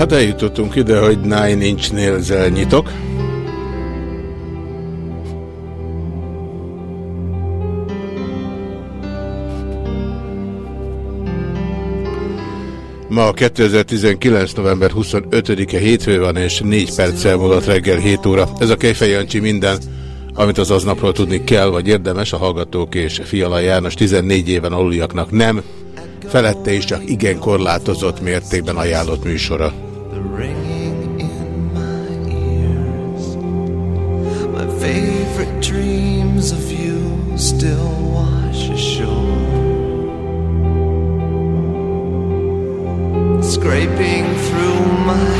Hát eljutottunk ide, hogy Nine Inch Nails-el nyitok. Ma 2019. november 25-e hétfő van, és 4 perccel múlott reggel 7 óra. Ez a Kejfej Jancsi minden, amit az aznapról tudni kell, vagy érdemes a Hallgatók és Fiala János 14 éven aluliaknak nem, felette is csak igen korlátozott mértékben ajánlott műsora. Ringing in my ears. My favorite dreams of you still wash ashore. Scraping through my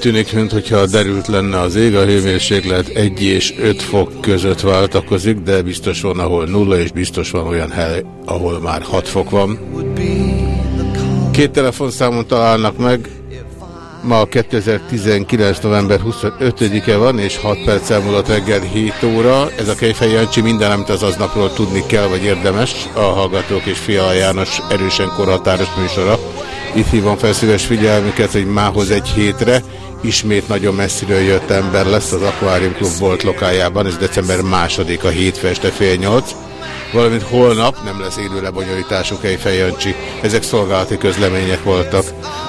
tűnik, mintha derült lenne az ég, a hőmérséklet 1 és 5 fok között váltakozik, de biztos van, ahol nulla, és biztos van olyan hely, ahol már 6 fok van. Két telefonszámon találnak meg, ma 2019. november 25-e van, és 6 perc elmúlott reggel 7 óra. Ez a Kejfej Jancsi minden, amit az aznapról tudni kell, vagy érdemes. A Hallgatók és Fiala János erősen korhatáros műsora. Itt hívom fel szíves figyelmüket, hogy mához egy hétre ismét nagyon messziről jött ember lesz az Aquarium Club volt lokájában, ez december második a hétfő este fél nyolc, valamint holnap nem lesz élő lebonyolítású Kejfej Jancsi. Ezek szolgálati közlemények voltak.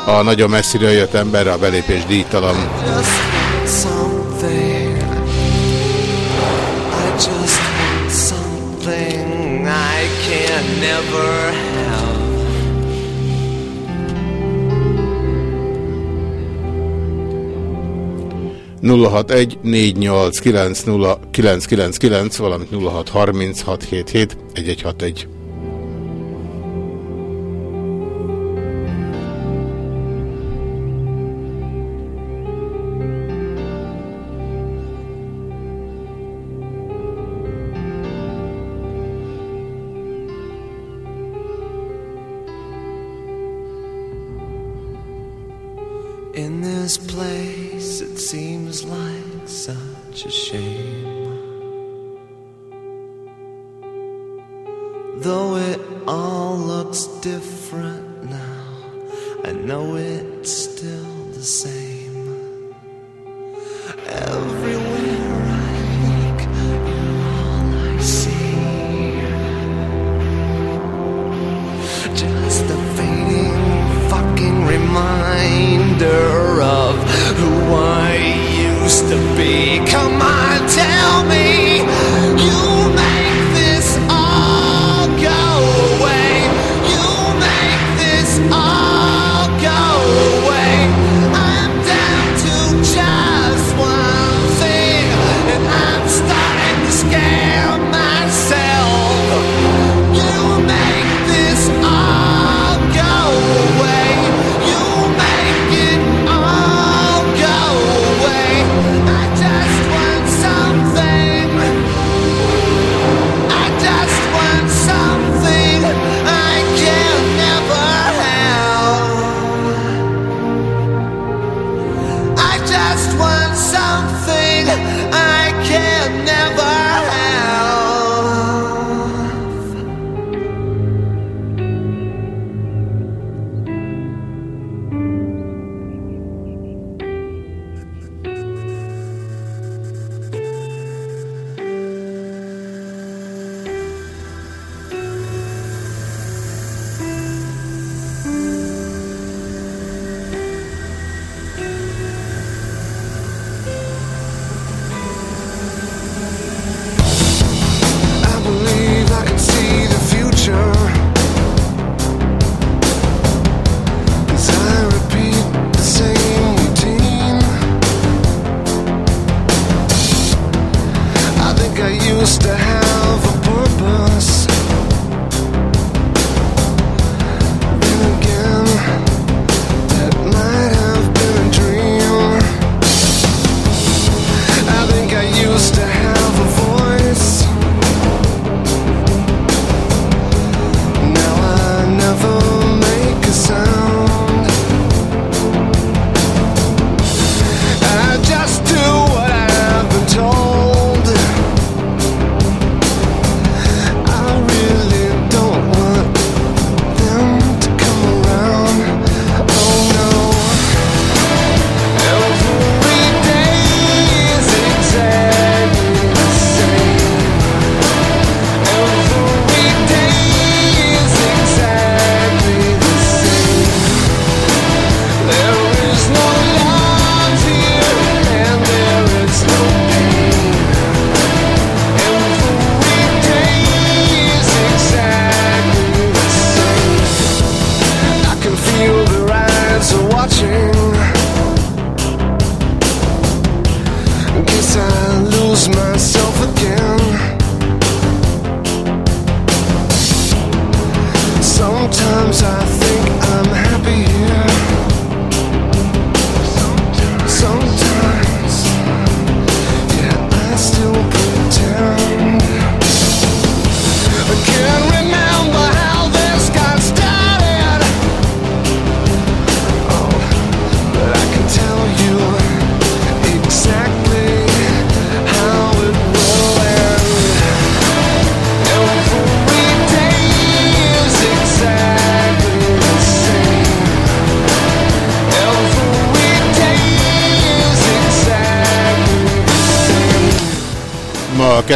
A nagyon messziről jött emberre a belépés díjtalan. Never 061 489 valamint 063677 1161.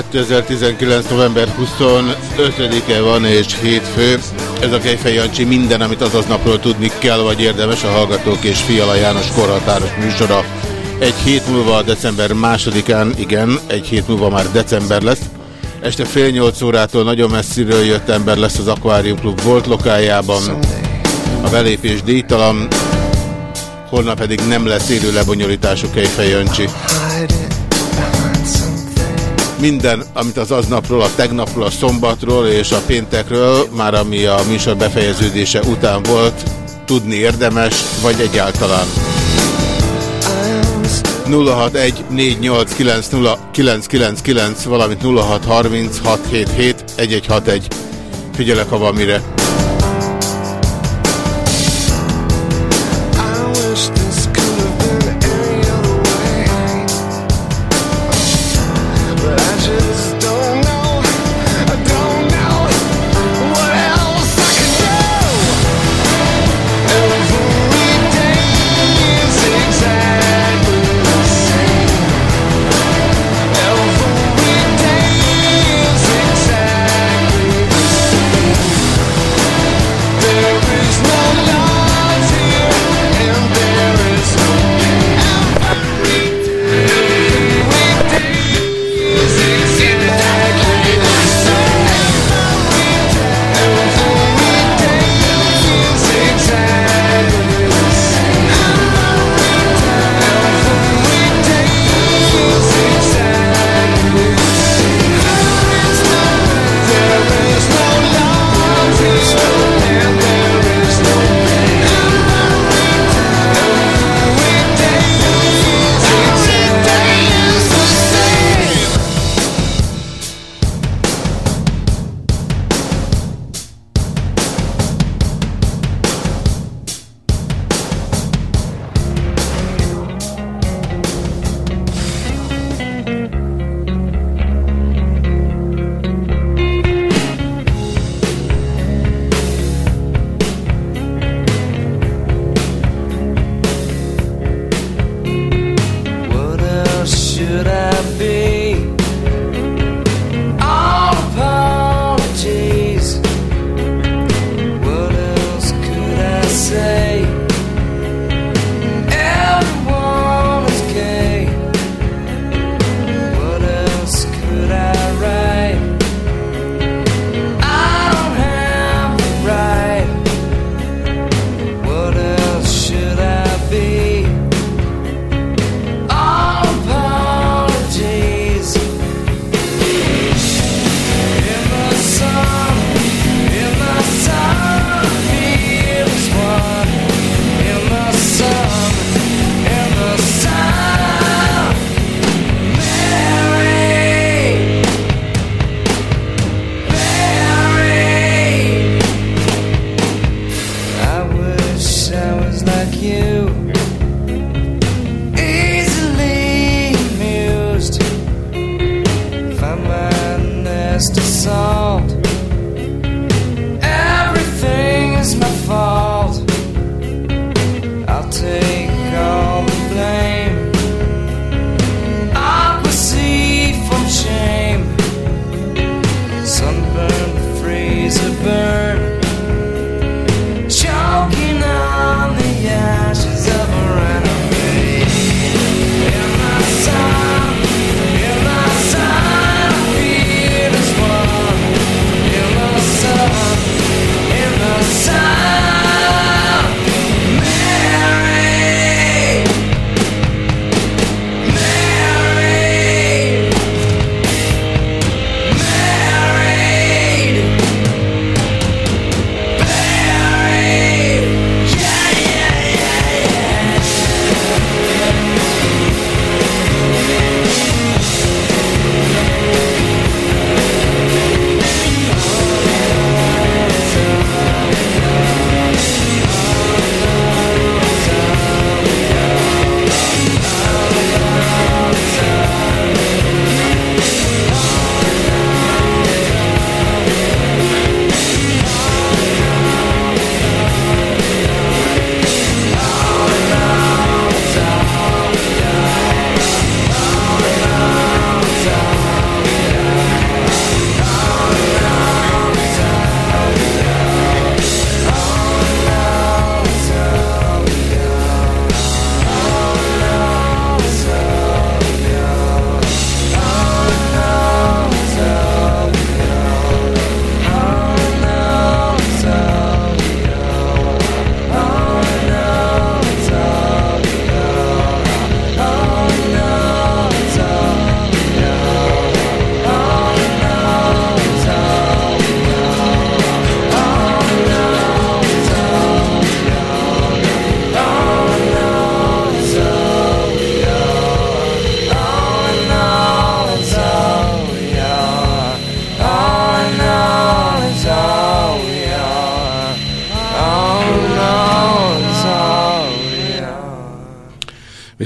2019. november 25-e van és hétfő. Ez a Kejfej Jancsi minden, amit azaz napról tudni kell, vagy érdemes a Hallgatók és Fiala János korhatáros műsora. Egy hét múlva december másodikán, igen, egy hét múlva már december lesz. Este fél nyolc órától nagyon messziről jött ember lesz az Aquarium Club volt lokájában. A belépés díjtalan, holnap pedig nem lesz élő lebonyolítású Kejfej Jancsi minden, amit az aznapról, a tegnapról, a szombatról és a péntekről, már ami a műsor befejeződése után volt, tudni érdemes, vagy egyáltalán. 061 valamint 0636771161. Figyelek, ha van mire.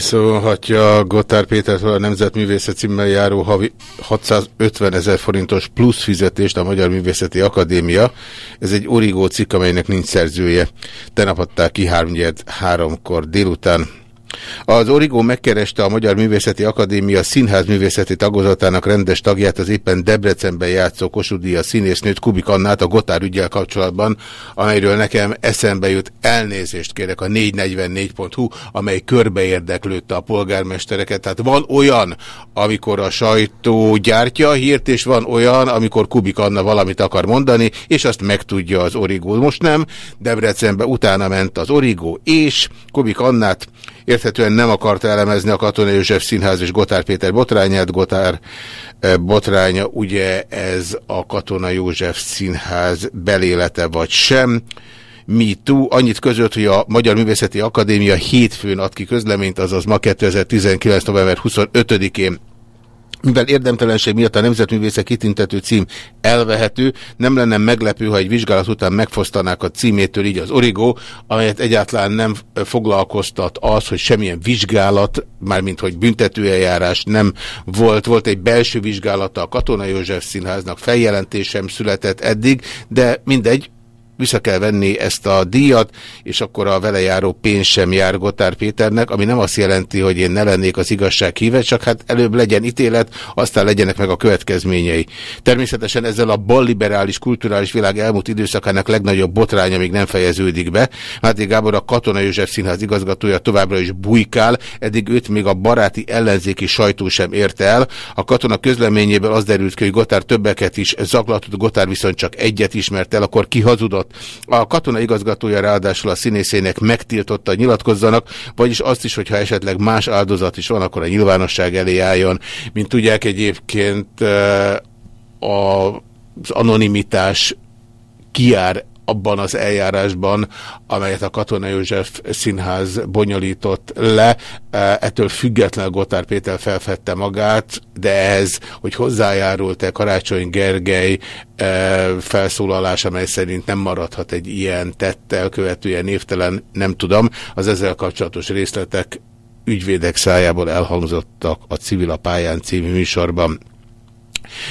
Visszolhatja Gotár Pétertől a Nemzetművészet címmel járó havi 650 ezer forintos plusz fizetést a Magyar Művészeti Akadémia. Ez egy origó cikk, amelynek nincs szerzője. Tenap adták ki háromkor délután. Az Origó megkereste a Magyar Művészeti Akadémia színház művészeti tagozatának rendes tagját, az éppen Debrecenben játszó Kossuth színésznőt Kubik Annát a Gotár ügyel kapcsolatban, amelyről nekem eszembe jut elnézést kérek a 444.hu, amely körbeérdeklődte a polgármestereket. Tehát van olyan, amikor a sajtó gyártja a hírt, és van olyan, amikor Kubik Anna valamit akar mondani, és azt megtudja az Origó. Most nem, Debrecenbe utána ment az Origó, és Kubik Annát érthetően nem akarta elemezni a Katona József Színház és Gotár Péter botrányát. Gotár eh, botránya, ugye ez a Katona József Színház belélete vagy sem. Mi tú, annyit között, hogy a Magyar Művészeti Akadémia hétfőn ad ki közleményt, azaz ma 2019. november 25-én mivel érdemtelenség miatt a Nemzetművészek kitüntető cím elvehető, nem lenne meglepő, ha egy vizsgálat után megfosztanák a címétől így az origó, amelyet egyáltalán nem foglalkoztat az, hogy semmilyen vizsgálat, mármint hogy büntetőeljárás nem volt. Volt egy belső vizsgálata a Katona József Színháznak, feljelentésem született eddig, de mindegy, vissza kell venni ezt a díjat, és akkor a vele járó pénz sem jár Gotár Péternek, ami nem azt jelenti, hogy én ne lennék az igazság híve, csak hát előbb legyen ítélet, aztán legyenek meg a következményei. Természetesen ezzel a balliberális kulturális világ elmúlt időszakának legnagyobb botránya még nem fejeződik be. Máté Gábor a Katona József Színház igazgatója továbbra is bujkál, eddig őt még a baráti ellenzéki sajtó sem érte el. A katona közleményéből az derült ki, hogy Gotár többeket is zaklatott, Gotár viszont csak egyet ismert el, akkor kihazudott a katona igazgatója ráadásul a színészének megtiltotta, nyilatkozzanak, vagyis azt is, hogyha esetleg más áldozat is van, akkor a nyilvánosság elé álljon. Mint tudják egyébként az anonimitás kiár abban az eljárásban, amelyet a Katona József Színház bonyolított le. E, ettől független Gotár Péter felfedte magát, de ez, hogy hozzájárult-e Karácsony Gergely e, felszólalás, amely szerint nem maradhat egy ilyen tettel követően névtelen, nem tudom. Az ezzel kapcsolatos részletek ügyvédek szájából elhangzottak a Civil a pályán című műsorban.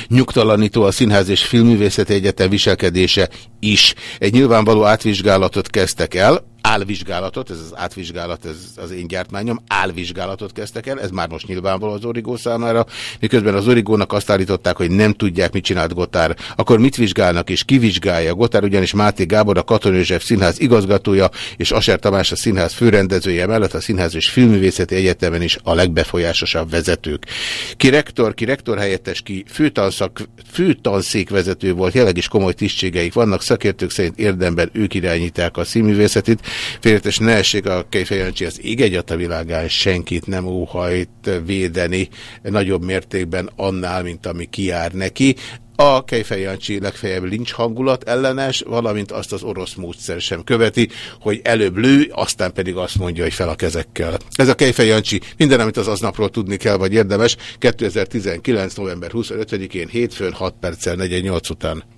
Nyugtalanító a Színház és Filmművészeti Egyetem viselkedése is. Egy nyilvánvaló átvizsgálatot kezdtek el, álvizsgálatot, ez az átvizsgálat, ez az én gyártmányom, álvizsgálatot kezdtek el, ez már most nyilvánvaló az Origó számára, miközben az Origónak azt állították, hogy nem tudják, mit csinált Gotár. Akkor mit vizsgálnak és kivizsgálja? Gotár ugyanis Máté Gábor, a Katon József Színház igazgatója, és Aser Tamás a színház főrendezője mellett a Színház és Filmművészeti Egyetemen is a legbefolyásosabb vezetők. Ki rektor, ki rektor helyettes, ki főtanszak, főtanszékvezető volt, jelenleg is komoly tisztségeik vannak, szakértők szerint érdemben ők irányítják a színművészetit. Félretes ne essék a Kejfejancsi az ég a világán senkit nem óhajt védeni nagyobb mértékben annál, mint ami kiár neki. A Kejfej Jancsi legfeljebb lincs hangulat ellenes, valamint azt az orosz módszer sem követi, hogy előbb lő, aztán pedig azt mondja, hogy fel a kezekkel. Ez a Kejfej Jancsi, minden, amit az aznapról tudni kell, vagy érdemes, 2019. november 25-én hétfőn 6 perccel 48 után.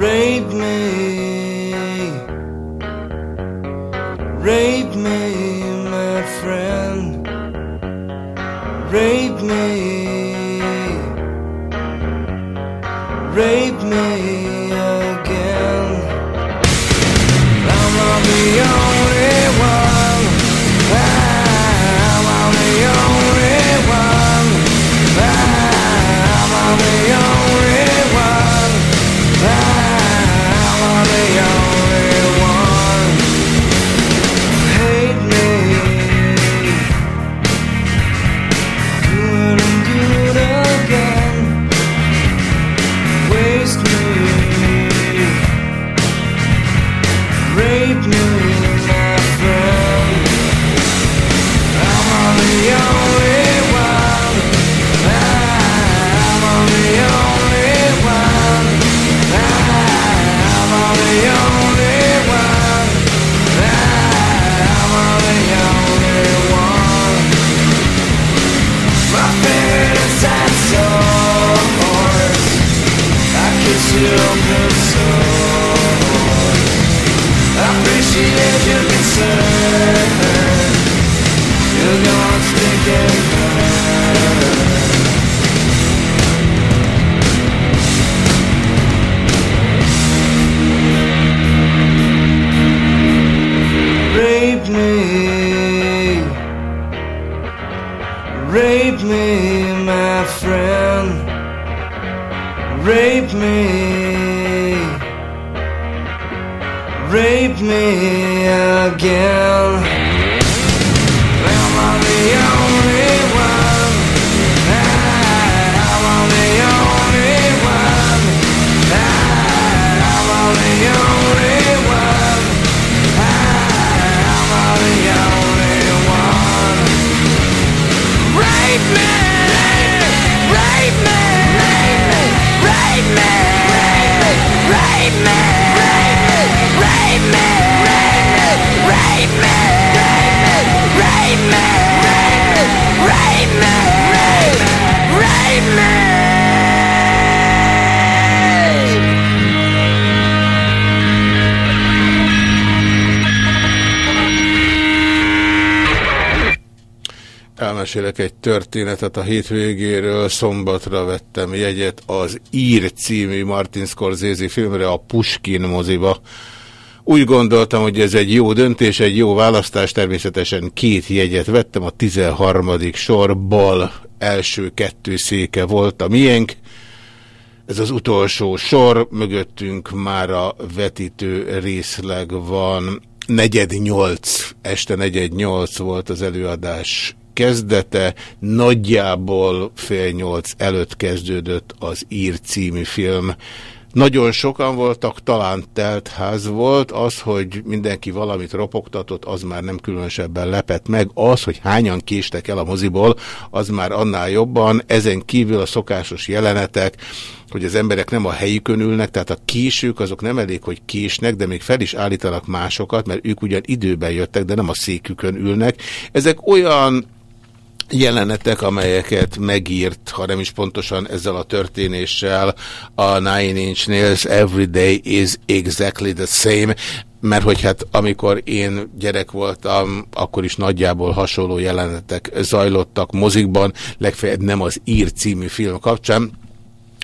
Rape me, rape me, my friend. Rape me, rape me Rape me, rape me, my friend. Rape me, rape me again. Elmesélek egy történetet a hétvégéről. Szombatra vettem jegyet az Ír című Martin Scorsese filmre a Puskin moziba. Úgy gondoltam, hogy ez egy jó döntés, egy jó választás. Természetesen két jegyet vettem. A 13. sor bal első kettő széke volt a miénk. Ez az utolsó sor, mögöttünk már a vetítő részleg van. Negyed nyolc, este negyed nyolc volt az előadás kezdete, nagyjából fél nyolc előtt kezdődött az Ír című film. Nagyon sokan voltak, talán telt ház volt, az, hogy mindenki valamit ropogtatott, az már nem különösebben lepett meg, az, hogy hányan késtek el a moziból, az már annál jobban, ezen kívül a szokásos jelenetek, hogy az emberek nem a helyükön ülnek, tehát a késők azok nem elég, hogy késnek, de még fel is állítanak másokat, mert ők ugyan időben jöttek, de nem a székükön ülnek. Ezek olyan jelenetek, amelyeket megírt, ha nem is pontosan ezzel a történéssel, a Nine Inch Nails Every Day is exactly the same, mert hogy hát amikor én gyerek voltam, akkor is nagyjából hasonló jelenetek zajlottak mozikban, legfeljebb nem az Ír című film kapcsán,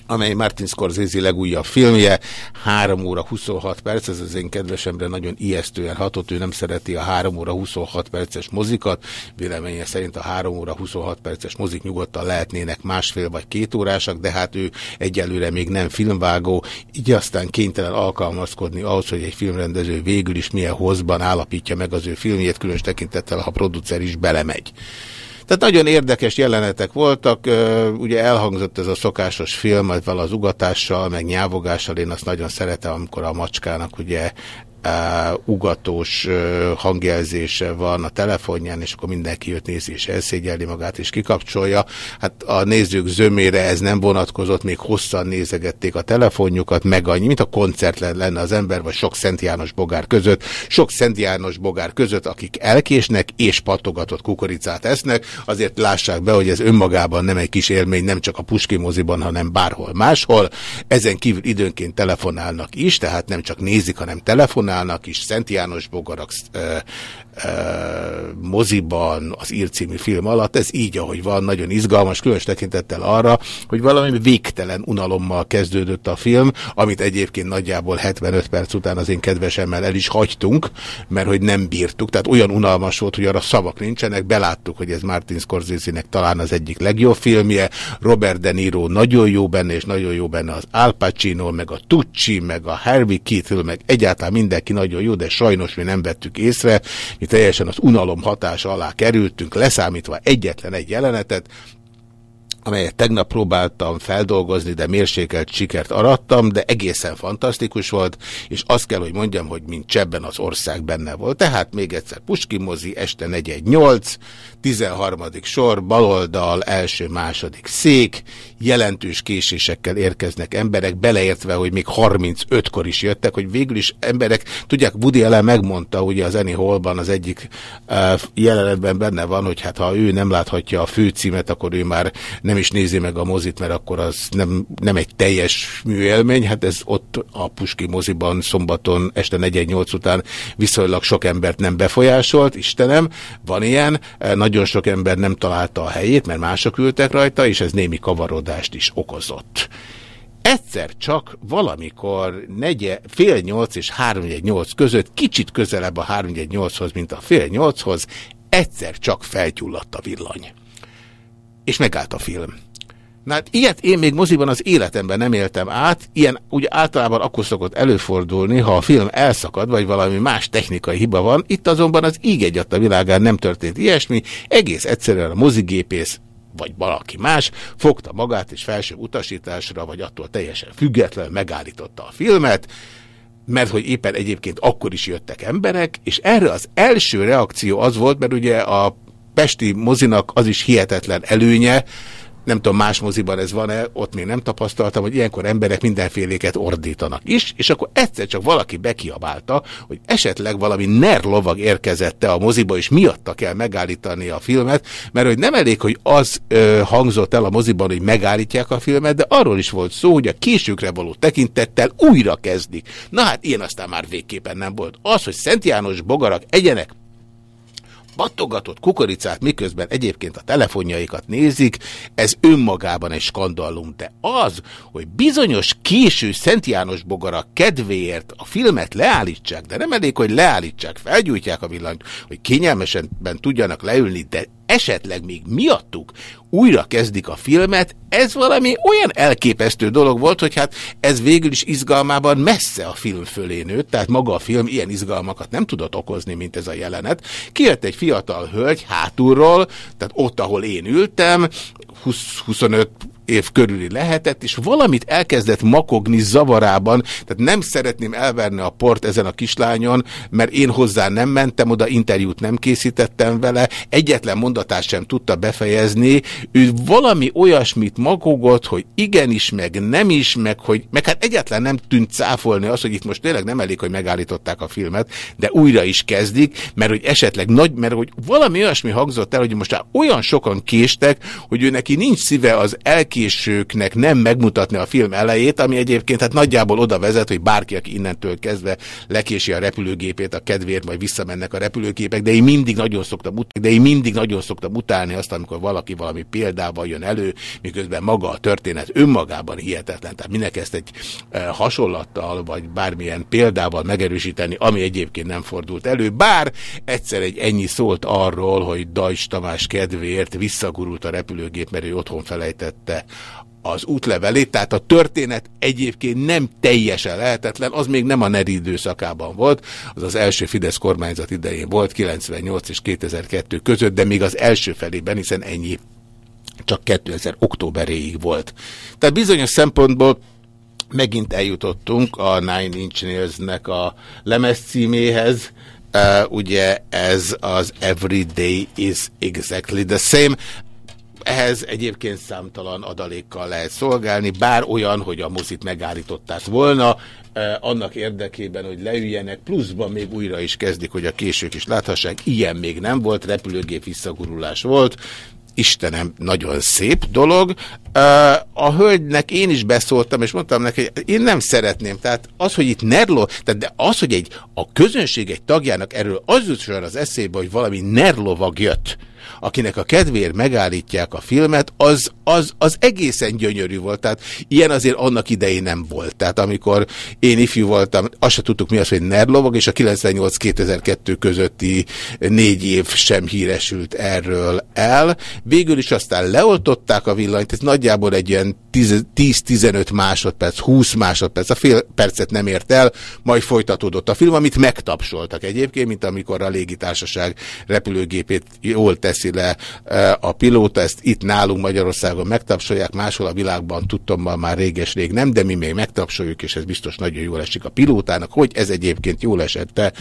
amely Martin Scorsese legújabb filmje, 3 óra 26 perc, ez az én kedvesemre nagyon ijesztően hatott, ő nem szereti a 3 óra 26 perces mozikat, véleménye szerint a 3 óra 26 perces mozik nyugodtan lehetnének másfél vagy két órásak, de hát ő egyelőre még nem filmvágó, így aztán kénytelen alkalmazkodni ahhoz, hogy egy filmrendező végül is milyen hozban állapítja meg az ő filmjét, különös tekintettel, ha a producer is belemegy. Tehát nagyon érdekes jelenetek voltak, ugye elhangzott ez a szokásos film, ezzel az ugatással, meg nyávogással, én azt nagyon szeretem, amikor a macskának ugye ugatós uh, hangjelzése van a telefonján, és akkor mindenki jött nézi, és elszégyelli magát, és kikapcsolja. Hát a nézők zömére ez nem vonatkozott, még hosszan nézegették a telefonjukat, meg annyi, mint a koncert lenne az ember, vagy sok Szent János bogár között, sok Szent János bogár között, akik elkésnek, és patogatott kukoricát esznek, azért lássák be, hogy ez önmagában nem egy kis élmény, nem csak a Puski moziban, hanem bárhol máshol. Ezen kívül időnként telefonálnak is, tehát nem csak nézik, hanem telefonálnak, csinálnak is, Szent János Bogarak moziban, az ír című film alatt, ez így, ahogy van, nagyon izgalmas, különös tekintettel arra, hogy valami végtelen unalommal kezdődött a film, amit egyébként nagyjából 75 perc után az én kedvesemmel el is hagytunk, mert hogy nem bírtuk, tehát olyan unalmas volt, hogy arra szavak nincsenek, beláttuk, hogy ez Martin Scorsese-nek talán az egyik legjobb filmje, Robert De Niro nagyon jó benne, és nagyon jó benne az Al Pacino, meg a Tucci, meg a Harvey Keitel, meg egyáltalán mindenki nagyon jó, de sajnos mi nem vettük észre, mi teljesen az unalom hatása alá kerültünk, leszámítva egyetlen egy jelenetet, amelyet tegnap próbáltam feldolgozni, de mérsékelt sikert arattam, de egészen fantasztikus volt, és azt kell, hogy mondjam, hogy mint csebben az ország benne volt. Tehát még egyszer Puskin mozi, este 418, 13. sor, baloldal, első-második szék, jelentős késésekkel érkeznek emberek, beleértve, hogy még 35-kor is jöttek, hogy végül is emberek, tudják, Woody Allen megmondta, ugye az Annie Hallban az egyik uh, jelenetben benne van, hogy hát ha ő nem láthatja a főcímet, akkor ő már nem nem is nézi meg a mozit, mert akkor az nem, nem egy teljes műélmény, hát ez ott a Puski moziban szombaton este 4-8 után viszonylag sok embert nem befolyásolt, Istenem, van ilyen, nagyon sok ember nem találta a helyét, mert mások ültek rajta, és ez némi kavarodást is okozott. Egyszer csak valamikor negye, fél nyolc és nyolc között, kicsit közelebb a nyolchoz, mint a fél nyolchoz, egyszer csak felgyulladt a villany. És megállt a film. Na hát ilyet én még moziban az életemben nem éltem át, ilyen ugye általában akkor szokott előfordulni, ha a film elszakad, vagy valami más technikai hiba van, itt azonban az íg egyat a világán nem történt ilyesmi, egész egyszerűen a mozigépész vagy valaki más, fogta magát és felső utasításra, vagy attól teljesen független megállította a filmet, mert hogy éppen egyébként akkor is jöttek emberek, és erre az első reakció az volt, mert ugye a Pesti mozinak az is hihetetlen előnye, nem tudom, más moziban ez van-e, ott még nem tapasztaltam, hogy ilyenkor emberek mindenféléket ordítanak is, és akkor egyszer csak valaki bekiabálta, hogy esetleg valami ner lovag érkezette a moziba, és miatta kell megállítani a filmet, mert hogy nem elég, hogy az ö, hangzott el a moziban, hogy megállítják a filmet, de arról is volt szó, hogy a későkre való tekintettel újra kezdik. Na hát ilyen aztán már végképpen nem volt. Az, hogy Szent János bogarak egyenek battogatott kukoricát, miközben egyébként a telefonjaikat nézik, ez önmagában egy skandallum, de az, hogy bizonyos késő Szent János bogara kedvéért a filmet leállítsák, de nem elég, hogy leállítsák, felgyújtják a villanyt, hogy kényelmesen tudjanak leülni, de esetleg még miattuk újra kezdik a filmet, ez valami olyan elképesztő dolog volt, hogy hát ez végül is izgalmában messze a film fölé nőtt, tehát maga a film ilyen izgalmakat nem tudott okozni, mint ez a jelenet. Kijött egy fiatal hölgy hátulról, tehát ott, ahol én ültem, 20-25 év körüli lehetett, és valamit elkezdett makogni zavarában, tehát nem szeretném elverni a port ezen a kislányon, mert én hozzá nem mentem oda, interjút nem készítettem vele, egyetlen mondatát sem tudta befejezni, ő valami olyasmit makogott, hogy igenis, meg nem is, meg, hogy, meg hát egyetlen nem tűnt cáfolni az, hogy itt most tényleg nem elég, hogy megállították a filmet, de újra is kezdik, mert hogy esetleg nagy, mert hogy valami olyasmi hangzott el, hogy most már olyan sokan késtek, hogy ő neki nincs szíve az elképzelés, elkésőknek nem megmutatni a film elejét, ami egyébként hát nagyjából oda vezet, hogy bárki, aki innentől kezdve lekési a repülőgépét a kedvéért, majd visszamennek a repülőgépek, de én mindig nagyon szoktam, de én mindig nagyon szoktam utálni azt, amikor valaki valami példával jön elő, miközben maga a történet önmagában hihetetlen. Tehát minek ezt egy e, hasonlattal, vagy bármilyen példával megerősíteni, ami egyébként nem fordult elő, bár egyszer egy ennyi szólt arról, hogy Dajs Tamás kedvéért visszagurult a repülőgép, mert ő otthon felejtette az útlevelét, tehát a történet egyébként nem teljesen lehetetlen, az még nem a NERI időszakában volt, az az első Fidesz kormányzat idején volt, 98 és 2002 között, de még az első felében, hiszen ennyi csak 2000 októberéig volt. Tehát bizonyos szempontból megint eljutottunk a Nine Inch Nails-nek a lemez címéhez, Uh, ugye ez az Every Day is Exactly the Same. Ehhez egyébként számtalan adalékkal lehet szolgálni, bár olyan, hogy a mozit megállították volna, eh, annak érdekében, hogy leüljenek, pluszban még újra is kezdik, hogy a késők is láthassák. Ilyen még nem volt, repülőgép visszagurulás volt, Istenem, nagyon szép dolog. Eh, a hölgynek én is beszóltam, és mondtam neki, hogy én nem szeretném. Tehát az, hogy itt Nerlo, tehát de az, hogy egy, a közönség egy tagjának erről az jut az eszébe, hogy valami Nerlovag jött, akinek a kedvéért megállítják a filmet, az, az, az egészen gyönyörű volt. Tehát ilyen azért annak idején nem volt. Tehát amikor én ifjú voltam, azt se tudtuk mi az, hogy Nerlovag, és a 98-2002 közötti négy év sem híresült erről el. Végül is aztán leoltották a villanyt, ez nagyjából egy ilyen 10-15 másodperc, 20 másodperc, a fél percet nem ért el, majd folytatódott a film, amit megtapsoltak egyébként, mint amikor a légitársaság repülőgépét jól teszi le e, a pilóta, ezt itt nálunk Magyarországon megtapsolják, máshol a világban tudtam már réges-rég nem, de mi még megtapsoljuk, és ez biztos nagyon jól esik a pilótának, hogy ez egyébként jól esette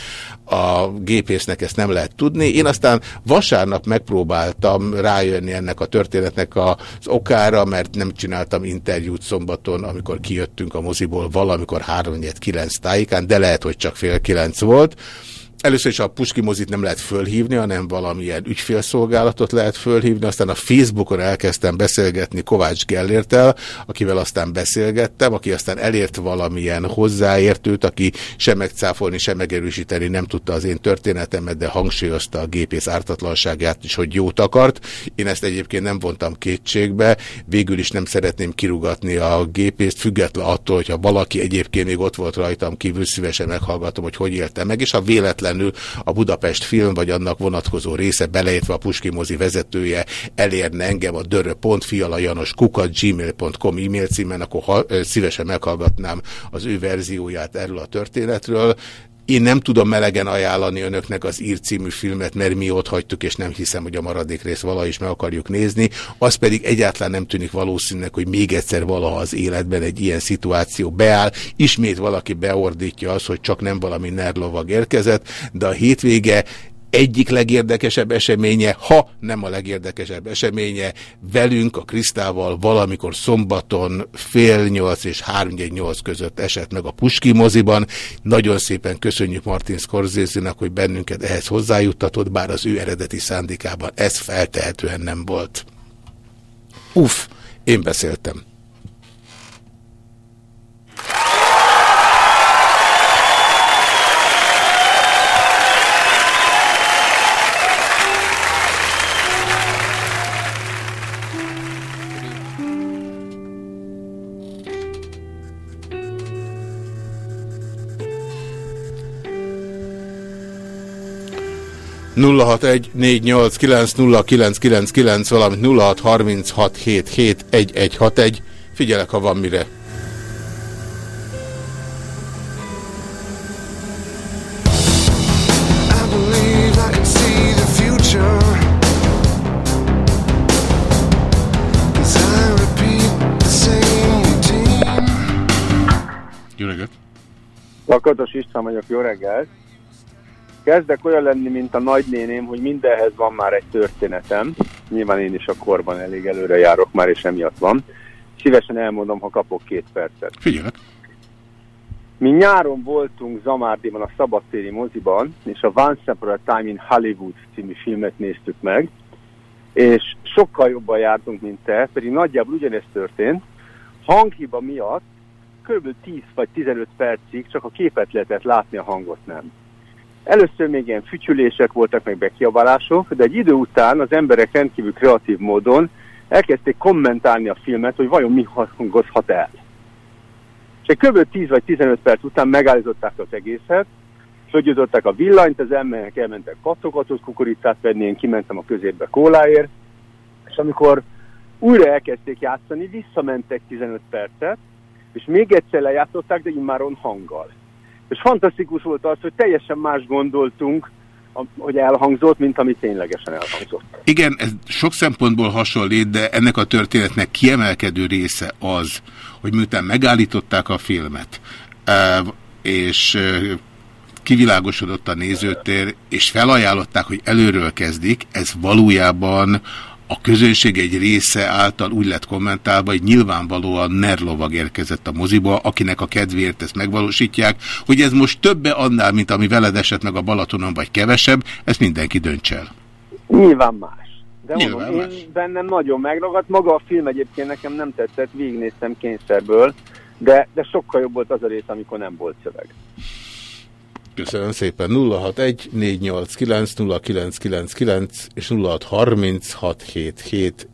a gépésznek, ezt nem lehet tudni. Én aztán vasárnap megpróbáltam rájönni ennek a történetnek az okára, mert nem csináltam interjút szombaton, amikor kijöttünk a moziból valamikor 3-9 tájékán, de lehet, hogy csak fél 9 volt Először is a Puski mozit nem lehet fölhívni, hanem valamilyen ügyfélszolgálatot lehet fölhívni. Aztán a Facebookon elkezdtem beszélgetni Kovács Gellértel, akivel aztán beszélgettem, aki aztán elért valamilyen hozzáértőt, aki sem megcáfolni, sem megerősíteni nem tudta az én történetemet, de hangsúlyozta a gépész ártatlanságát is, hogy jót akart. Én ezt egyébként nem vontam kétségbe, végül is nem szeretném kirugatni a gépészt, független attól, hogyha valaki egyébként még ott volt rajtam kívül, szívesen meghallgatom, hogy hogy élte meg, és ha véletlenül a Budapest film, vagy annak vonatkozó része, beleértve a Puski mozi vezetője elérne engem a dörö.fialajanoskukat gmail.com e-mail címen, akkor ha, szívesen meghallgatnám az ő verzióját erről a történetről. Én nem tudom melegen ajánlani önöknek az ír című filmet, mert mi ott hagytuk, és nem hiszem, hogy a maradék rész valaha is meg akarjuk nézni. Az pedig egyáltalán nem tűnik valószínűleg, hogy még egyszer valaha az életben egy ilyen szituáció beáll. Ismét valaki beordítja azt, hogy csak nem valami nerlovag érkezett, de a hétvége egyik legérdekesebb eseménye, ha nem a legérdekesebb eseménye, velünk, a Krisztával valamikor szombaton fél nyolc és nyolc között esett meg a Puski moziban. Nagyon szépen köszönjük Martin scorsese hogy bennünket ehhez hozzájuttatott, bár az ő eredeti szándékában ez feltehetően nem volt. Uff, én beszéltem. 0614890999, valamint 0636771161. Figyelek, ha van mire. Lakatos István vagyok, jó reggelt! Kezdek olyan lenni, mint a nagynéném, hogy mindenhez van már egy történetem. Nyilván én is a korban elég előre járok már, és emiatt van. Szívesen elmondom, ha kapok két percet. Figyelek. Mi nyáron voltunk Zamárdiban a Szabadtéri moziban, és a Upon a Time in Hollywood című filmet néztük meg, és sokkal jobban jártunk, mint te, pedig nagyjából ugyanezt történt. Hanghiba miatt kb. 10 vagy 15 percig csak a képet lehetett látni, a hangot nem. Először még ilyen fütyülések voltak, meg bekiabálások, de egy idő után az emberek rendkívül kreatív módon elkezdték kommentálni a filmet, hogy vajon mi hangozhat el. És egy kb. 10 vagy 15 perc után megállították az egészet, fölgyújtották a villanyt, az emberek elmentek kattogatott kukoricát venni, én kimentem a középbe kóláért, és amikor újra elkezdték játszani, visszamentek 15 percet, és még egyszer lejátszották, de immáron hanggal. És fantasztikus volt az, hogy teljesen más gondoltunk, hogy elhangzott, mint ami ténylegesen elhangzott. Igen, ez sok szempontból hasonlít, de ennek a történetnek kiemelkedő része az, hogy miután megállították a filmet, és kivilágosodott a nézőtér, és felajánlották, hogy előről kezdik, ez valójában a közönség egy része által úgy lett kommentálva, hogy nyilvánvalóan nerlovag érkezett a moziba, akinek a kedvéért ezt megvalósítják, hogy ez most többe annál, mint ami veled esett meg a Balatonon, vagy kevesebb, ezt mindenki dönts el. Nyilván más. De Nyilván mondom, én bennem nagyon megragadt. Maga a film egyébként nekem nem tetszett, végignéztem kényszerből, de, de sokkal jobb volt az a rész, amikor nem volt szöveg. Köszönöm szépen. 061 489 0999 és 063677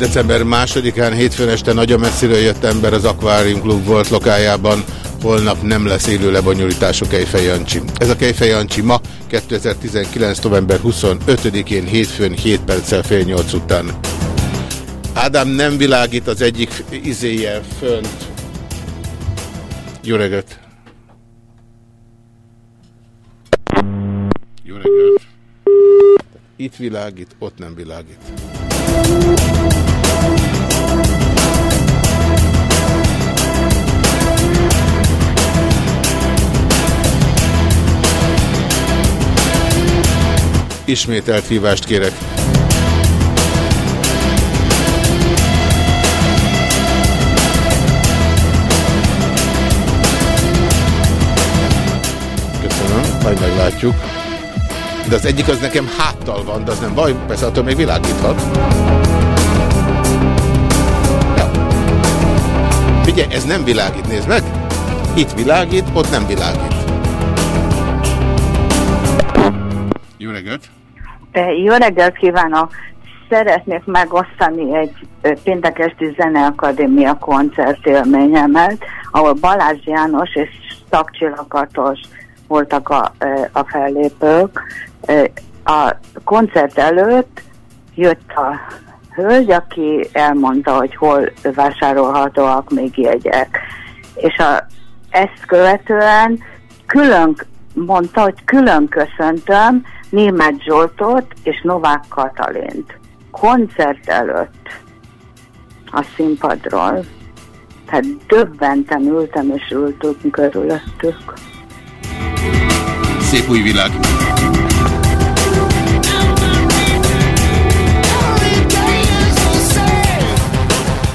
December másodikán hétfőn este nagyon messziről jött ember az Aquarium Club volt lokájában. Holnap nem lesz élő lebonyolítású Kejfej Jancsi. Ez a Kejfej Jancsi ma 2019. november 25-én hétfőn 7 perccel fél 8 után. Ádám nem világít az egyik izéje fönt. Jó reggelt! Jó reggelt! Itt világít, ott nem világít. Ismételt hívást kérek. Köszönöm, majd meglátjuk. De az egyik az nekem háttal van, de az nem baj, persze attól még világíthat. Figyelj, ez nem világít, nézd meg! Itt világít, ott nem világít. Jó reggelt! Jó reggelt kívánok! Szeretnék megosztani egy péntek esti zeneakadémia koncertélményemet, ahol Balázs János és Szakcsillakatos voltak a, a fellépők. A koncert előtt jött a hölgy, aki elmondta, hogy hol vásárolhatóak még jegyek. És a, ezt követően külön mondta, hogy külön köszöntöm Német Zsoltot és Novák Katalint. Koncert előtt a színpadról. Tehát döbbenten ültem és ültünk körülöttük. Szép új világ!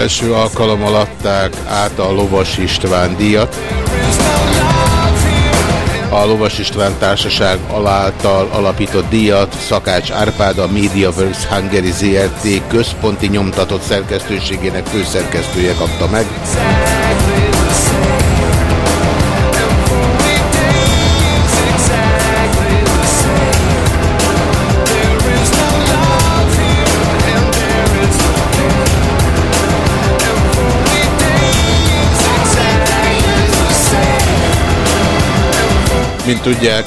Első alkalommal adták át a Lovas István díjat. A Lovas István Társaság aláltal alapított díjat Szakács Árpád a MediaWorks Hungary ZRT központi nyomtatott szerkesztőségének főszerkesztője kapta meg. Tudják,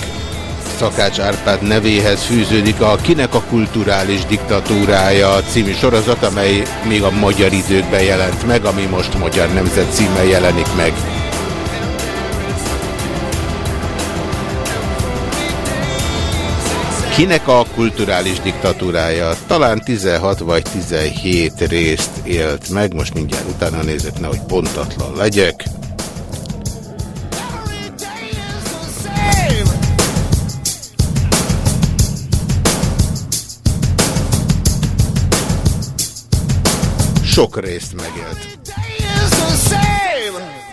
Szakács Árpád nevéhez fűződik a Kinek a kulturális diktatúrája című sorozat, amely még a magyar időkben jelent meg, ami most Magyar Nemzet címmel jelenik meg. Kinek a kulturális diktatúrája? Talán 16 vagy 17 részt élt meg, most mindjárt utána nézek, nehogy pontatlan legyek. Sok részt megélt.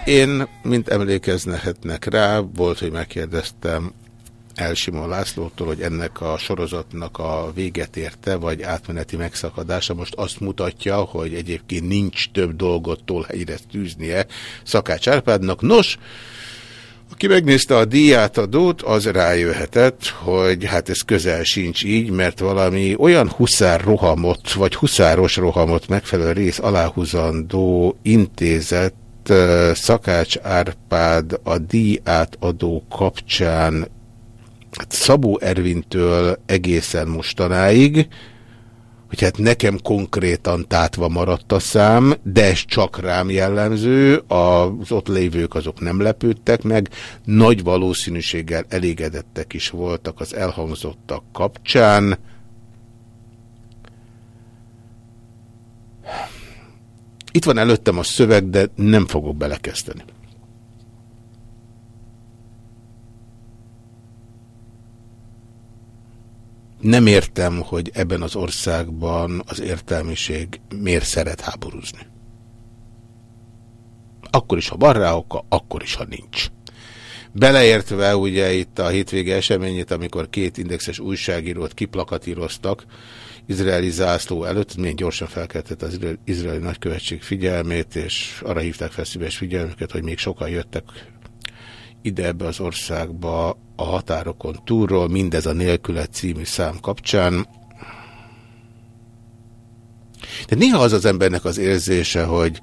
Én, mint emlékeznehetnek rá, volt, hogy megkérdeztem Elsimon Lászlótól, hogy ennek a sorozatnak a véget érte, vagy átmeneti megszakadása most azt mutatja, hogy egyébként nincs több dolgot tolhegyre tűznie Szakács Árpádnak. Nos, aki megnézte a díjátadót, az rájöhetett, hogy hát ez közel sincs így, mert valami olyan huszár rohamot, vagy huszáros rohamot megfelelő rész aláhúzandó intézet Szakács Árpád a díjátadó kapcsán hát Szabó Ervintől egészen mostanáig, hogy hát nekem konkrétan tátva maradt a szám, de ez csak rám jellemző, az ott lévők azok nem lepődtek meg, nagy valószínűséggel elégedettek is voltak az elhangzottak kapcsán. Itt van előttem a szöveg, de nem fogok belekezdeni. Nem értem, hogy ebben az országban az értelmiség miért szeret háborúzni. Akkor is, ha van rá oka, akkor is, ha nincs. Beleértve ugye itt a hétvége eseményét, amikor két indexes újságírót kiplakatíroztak izraeli zászló előtt, milyen gyorsan felkeltett az izraeli nagykövetség figyelmét, és arra hívták fel szíves figyelmüket, hogy még sokan jöttek ide ebbe az országba a határokon túlról, mindez a nélkület című szám kapcsán. De néha az az embernek az érzése, hogy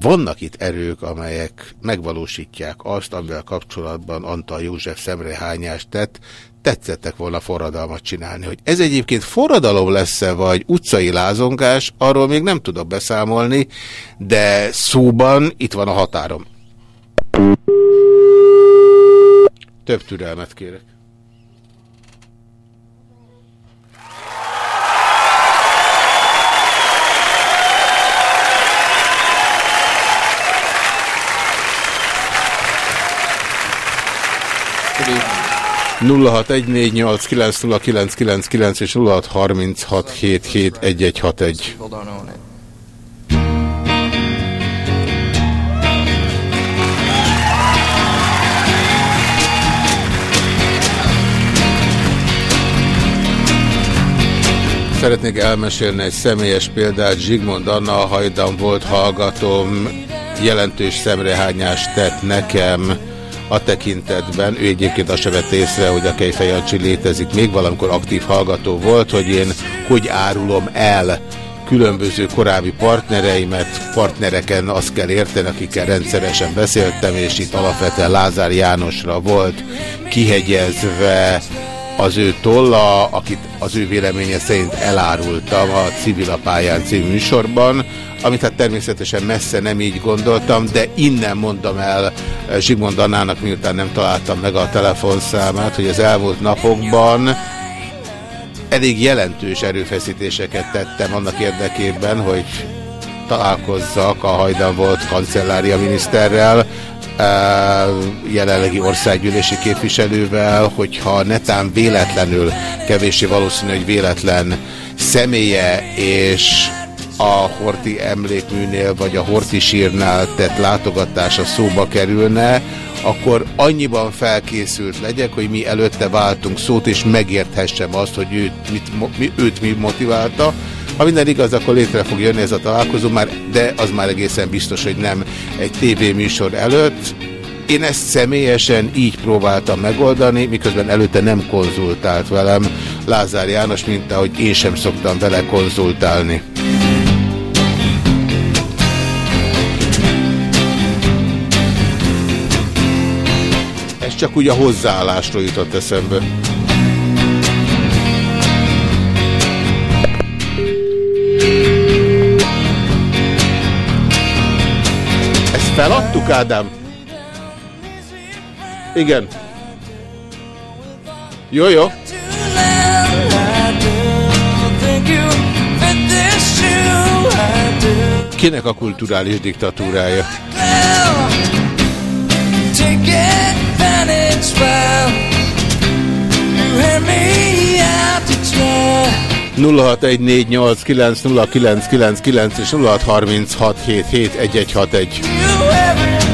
vannak itt erők, amelyek megvalósítják azt, amivel kapcsolatban Antal József szemrehányást tett, tetszettek volna forradalmat csinálni. Hogy ez egyébként forradalom lesz-e, vagy utcai lázongás, arról még nem tudok beszámolni, de szóban itt van a határom. Több türelmet kérek. Köszönöm. 0614890999 és 0636771161. Szeretnék elmesélni egy személyes példát. Zsigmond Anna hajdan volt hallgatom, jelentős szemrehányást tett nekem a tekintetben. Ő egyébként azt se vett észre, hogy a Kejfejancsi létezik. Még valamikor aktív hallgató volt, hogy én hogy árulom el különböző korábbi partnereimet, partnereken azt kell érteni, akikkel rendszeresen beszéltem, és itt alapvetően Lázár Jánosra volt kihegyezve az ő tolla, akit az ő véleménye szerint elárultam a Civilapályán című műsorban, amit hát természetesen messze nem így gondoltam, de innen mondom el Zsigmond Annának, miután nem találtam meg a telefonszámát, hogy az elmúlt napokban elég jelentős erőfeszítéseket tettem annak érdekében, hogy találkozzak a hajdan volt kancellária miniszterrel, jelenlegi országgyűlési képviselővel, hogyha netán véletlenül, kevéssé valószínű, hogy véletlen személye és a Horti emlékműnél vagy a Horti sírnál tett látogatása szóba kerülne, akkor annyiban felkészült legyek, hogy mi előtte váltunk szót, és megérthessem azt, hogy őt, mit, mi, őt mi motiválta. Ha minden igaz, akkor létre fog jönni ez a találkozó, már, de az már egészen biztos, hogy nem egy tévéműsor előtt. Én ezt személyesen így próbáltam megoldani, miközben előtte nem konzultált velem Lázár János, mint ahogy én sem szoktam vele konzultálni. Ez csak úgy a hozzáállásról jutott eszembe. Feladtuk, Ádám? Igen. Jó, jó. Kinek a kulturális diktatúrája? Take advantage while you had me out to try 0614890999 és 0636771161. every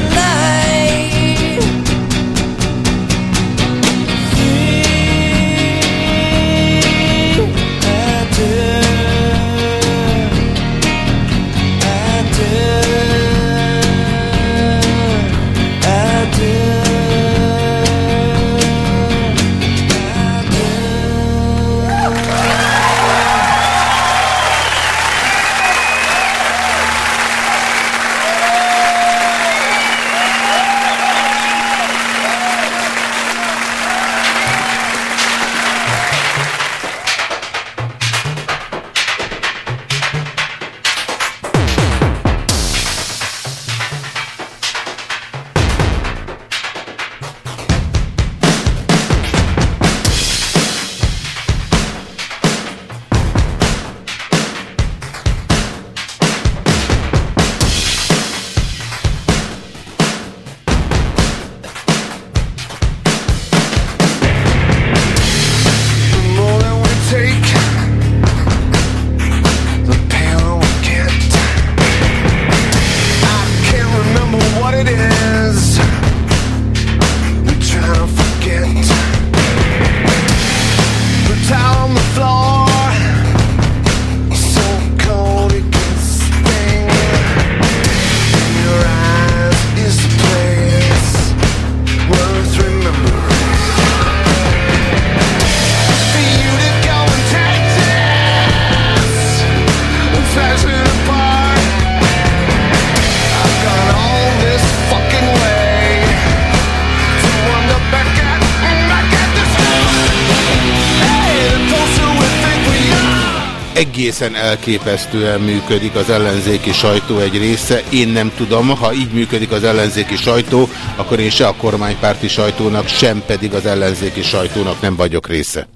Egészen elképesztően működik az ellenzéki sajtó egy része. Én nem tudom, ha így működik az ellenzéki sajtó, akkor én se a kormánypárti sajtónak, sem pedig az ellenzéki sajtónak nem vagyok része.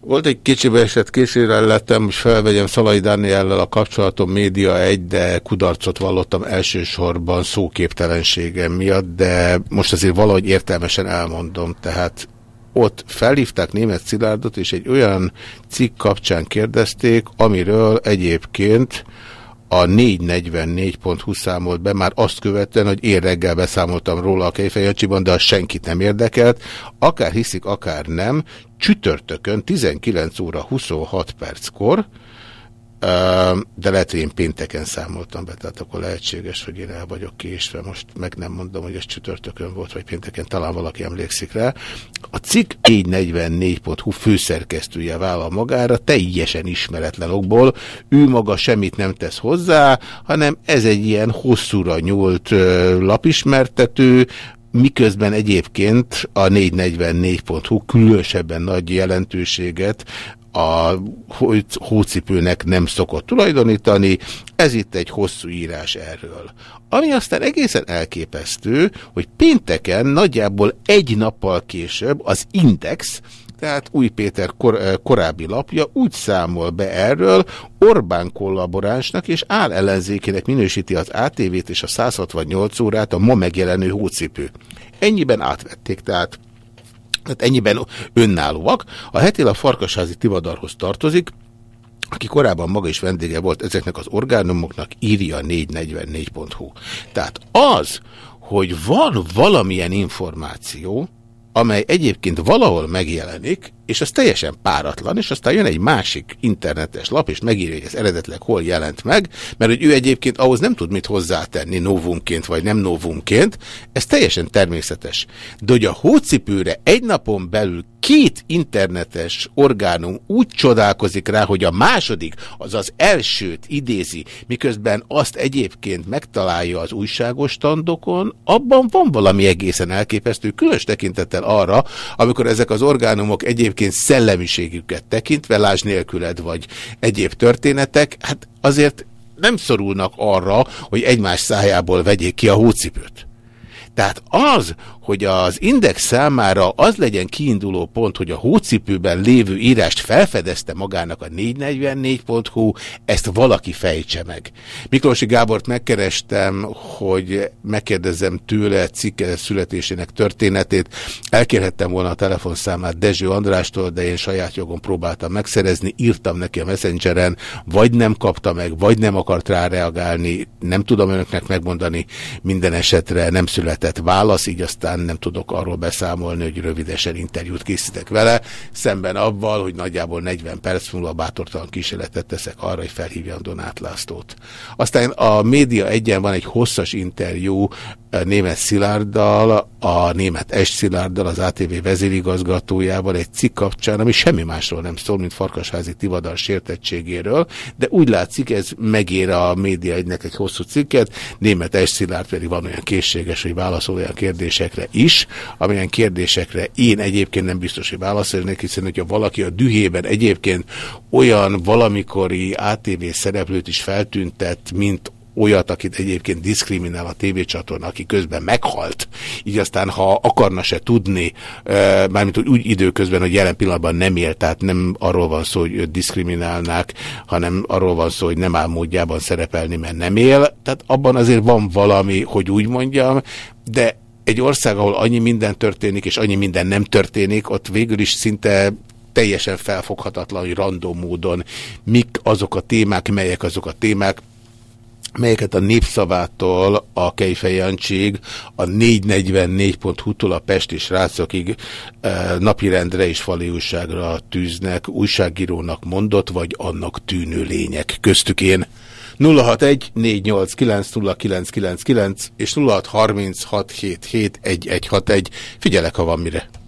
Volt egy kicsibe esett kísérletem, most felvegyem Szalai Dániellel a kapcsolatom média egy, de kudarcot vallottam elsősorban szóképtelenségem miatt, de most azért valahogy értelmesen elmondom, tehát ott felhívták német Szilárdot, és egy olyan cikk kapcsán kérdezték, amiről egyébként a 444.hu számolt be, már azt követően, hogy én reggel beszámoltam róla a Kejfejancsiban, de az senkit nem érdekelt. Akár hiszik, akár nem, csütörtökön 19 óra 26 perckor, de lehet, hogy én pénteken számoltam be, tehát akkor lehetséges, hogy én el vagyok késve. Most meg nem mondom, hogy ez csütörtökön volt, vagy pénteken, talán valaki emlékszik rá. A cikk 444.hu főszerkesztője vállal magára, teljesen ismeretlen okból. Ő maga semmit nem tesz hozzá, hanem ez egy ilyen hosszúra nyúlt lapismertető, miközben egyébként a 444.hu különösebben nagy jelentőséget a hó- hócipőnek nem szokott tulajdonítani, ez itt egy hosszú írás erről. Ami aztán egészen elképesztő, hogy pénteken nagyjából egy nappal később az Index, tehát Új Péter kor, eh, korábbi lapja úgy számol be erről, Orbán kollaboránsnak és áll ellenzékének minősíti az ATV-t és a 168 órát a ma megjelenő hócipő. Ennyiben átvették, tehát tehát ennyiben önállóak. A hetél a Farkasházi Tivadarhoz tartozik, aki korábban maga is vendége volt ezeknek az orgánumoknak, írja 444.hu. Tehát az, hogy van valamilyen információ, amely egyébként valahol megjelenik, és az teljesen páratlan, és aztán jön egy másik internetes lap, és megírja, hogy ez eredetleg hol jelent meg, mert hogy ő egyébként ahhoz nem tud mit hozzátenni novumként, vagy nem novumként, ez teljesen természetes. De hogy a hócipőre egy napon belül két internetes orgánum úgy csodálkozik rá, hogy a második, az az elsőt idézi, miközben azt egyébként megtalálja az újságos standokon, abban van valami egészen elképesztő, különös tekintettel arra, amikor ezek az orgánumok egyébként szellemiségüket tekintve, lás nélküled vagy egyéb történetek, hát azért nem szorulnak arra, hogy egymás szájából vegyék ki a hócipőt. Tehát az, hogy az index számára az legyen kiinduló pont, hogy a hócipőben lévő írást felfedezte magának a 444.hu, ezt valaki fejtse meg. Miklósi Gábort megkerestem, hogy megkérdezzem tőle cikke születésének történetét. Elkérhettem volna a telefonszámát Dezső Andrástól, de én saját jogon próbáltam megszerezni, írtam neki a Messengeren, vagy nem kapta meg, vagy nem akart rá reagálni, nem tudom önöknek megmondani, minden esetre nem született válasz, így aztán nem tudok arról beszámolni, hogy rövidesen interjút készítek vele, szemben avval, hogy nagyjából 40 perc múlva bátortalan kísérletet teszek arra, hogy felhívjam Donát Lászlót. Aztán a média egyen van egy hosszas interjú eh, német Szilárddal, a német Es Szilárddal, az ATV vezérigazgatójával egy cikk kapcsán, ami semmi másról nem szól, mint Farkasházi Tivadar sértettségéről, de úgy látszik, ez megér a média egynek egy hosszú cikket, német Es Szilárd pedig van olyan készséges, hogy válaszol olyan kérdésekre is, amilyen kérdésekre én egyébként nem biztos, hogy válaszolnék, hiszen hogyha valaki a dühében egyébként olyan valamikori ATV szereplőt is feltüntet, mint olyat, akit egyébként diszkriminál a tévécsatorna, aki közben meghalt. Így aztán, ha akarna se tudni, mármint úgy időközben, hogy jelen pillanatban nem él, tehát nem arról van szó, hogy őt diszkriminálnák, hanem arról van szó, hogy nem áll módjában szerepelni, mert nem él. Tehát abban azért van valami, hogy úgy mondjam, de egy ország, ahol annyi minden történik, és annyi minden nem történik, ott végül is szinte teljesen felfoghatatlan, hogy random módon mik azok a témák, melyek azok a témák, melyeket a Népszavától a Kejfej a 444.hu-tól a Pesti srácokig e, napirendre és fali újságra tűznek, újságírónak mondott, vagy annak tűnő lények. Köztük én 061 489 0999 és 0636771161. Figyelek, ha van mire.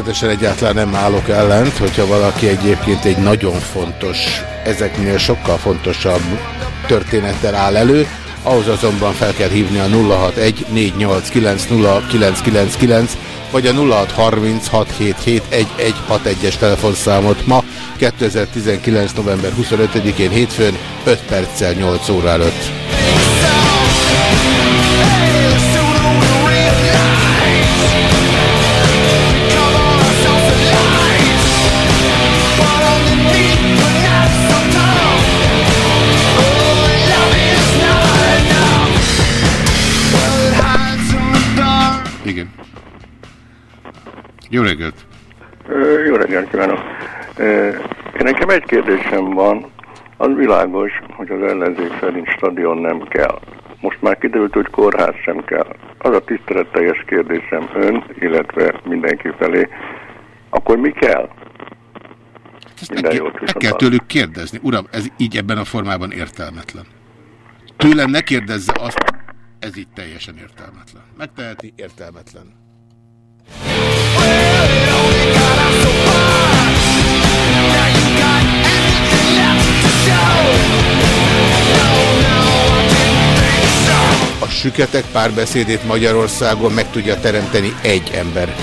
Természetesen egyáltalán nem állok ellent, hogyha valaki egyébként egy nagyon fontos, ezeknél sokkal fontosabb történettel áll elő, ahhoz azonban fel kell hívni a 061 489 vagy a 0636771161-es telefonszámot ma 2019. november 25-én hétfőn 5 perccel 8 óra előtt. Jó reggelt! Jó reggelt kívánok! Én nekem egy kérdésem van. Az világos, hogy az ellenzék szerint stadion nem kell. Most már kiderült, hogy kórház sem kell. Az a tiszteletteljes kérdésem ön, illetve mindenki felé. Akkor mi kell? Minden jót Meg kell tőlük kérdezni. Uram, ez így ebben a formában értelmetlen. Tőlem ne kérdezze azt, ez így teljesen értelmetlen. Megteheti, értelmetlen. A süketek párbeszédét Magyarországon meg tudja teremteni egy ember.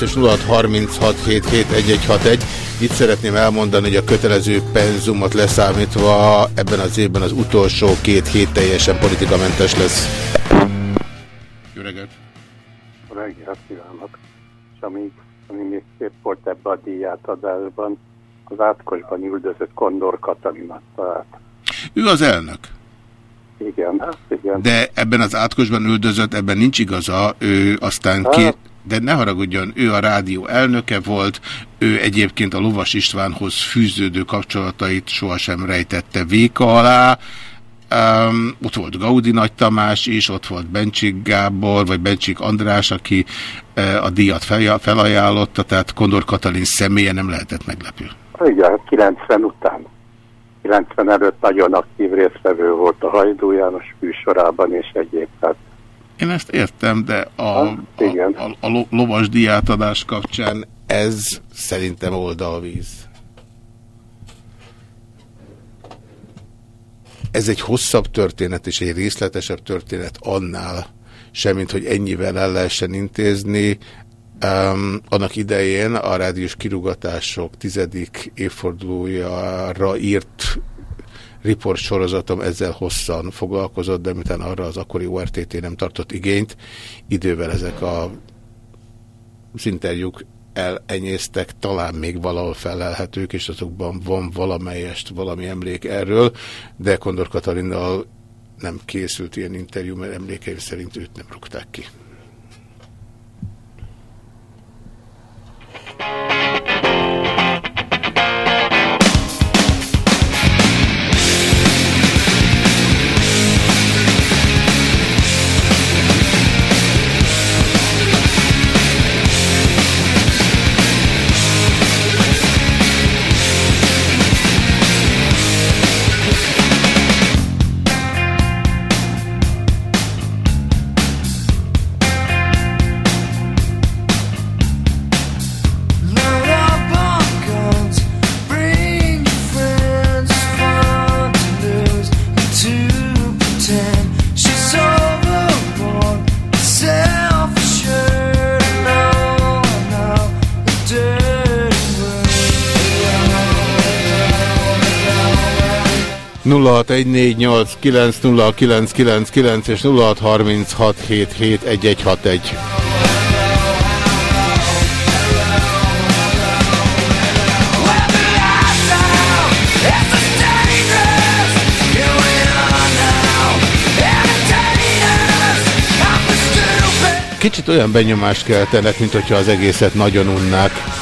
És 0636771161. Itt szeretném elmondani, hogy a kötelező penzumot leszámítva ebben az évben az utolsó két hét teljesen politikamentes lesz. Jó reggelt! reggelt kívánok! És ami, ami még szép volt ebbe a díjátadásban, az átkosban üldözött Kondor Katalinat talált. Ő az elnök. Igen, hát igen. De ebben az átkosban üldözött, ebben nincs igaza, ő aztán Hát. két, de ne haragudjon, ő a rádió elnöke volt, ő egyébként a Lovas Istvánhoz fűződő kapcsolatait sohasem rejtette véka alá, Um, ott volt Gaudi Nagy Tamás is, ott volt Bencsik Gábor, vagy Bencsik András, aki uh, a díjat fel, felajánlotta, tehát Kondor Katalin személye nem lehetett meglepő. Igen, 90 után. 90 előtt nagyon aktív résztvevő volt a Hajdú János műsorában és egyéb. Tehát Én ezt értem, de a, a, a, a lo- lovas díjátadás kapcsán ez szerintem oldalvíz. Ez egy hosszabb történet és egy részletesebb történet annál, semmint hogy ennyivel el lehessen intézni, Um, annak idején a rádiós kirugatások tizedik évfordulójára írt riport sorozatom ezzel hosszan foglalkozott, de miután arra az akkori ORTT nem tartott igényt, idővel ezek a az interjúk elenyésztek, talán még valahol felelhetők, és azokban van valamelyest valami emlék erről, de Kondor Katalinnal nem készült ilyen interjú, mert emlékeim szerint őt nem rúgták ki. Thank you. 0614890999 és 0636771161. Kicsit olyan benyomást keltenek, mint hogyha az egészet nagyon unnák.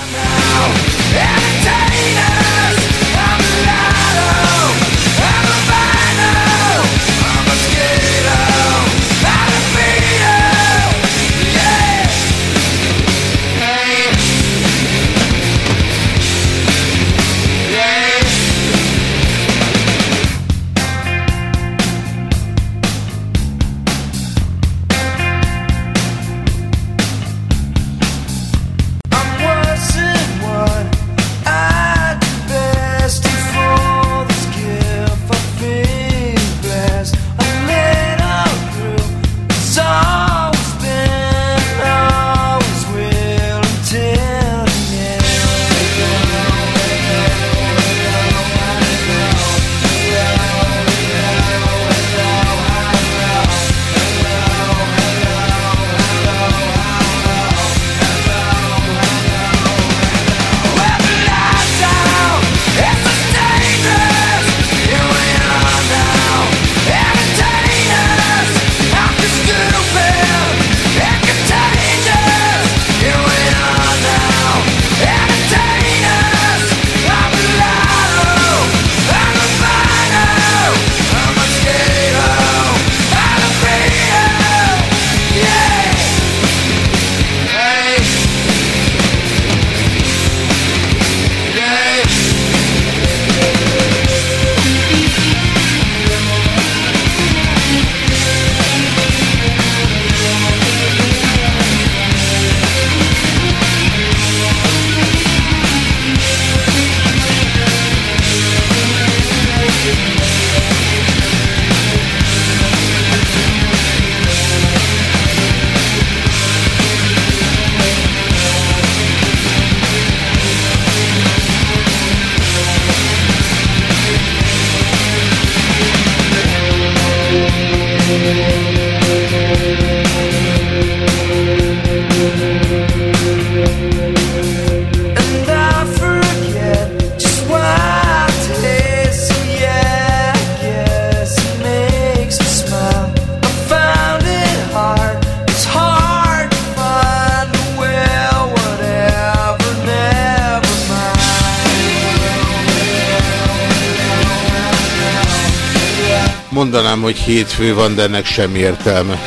Hétfő van, de ennek semmi értelme.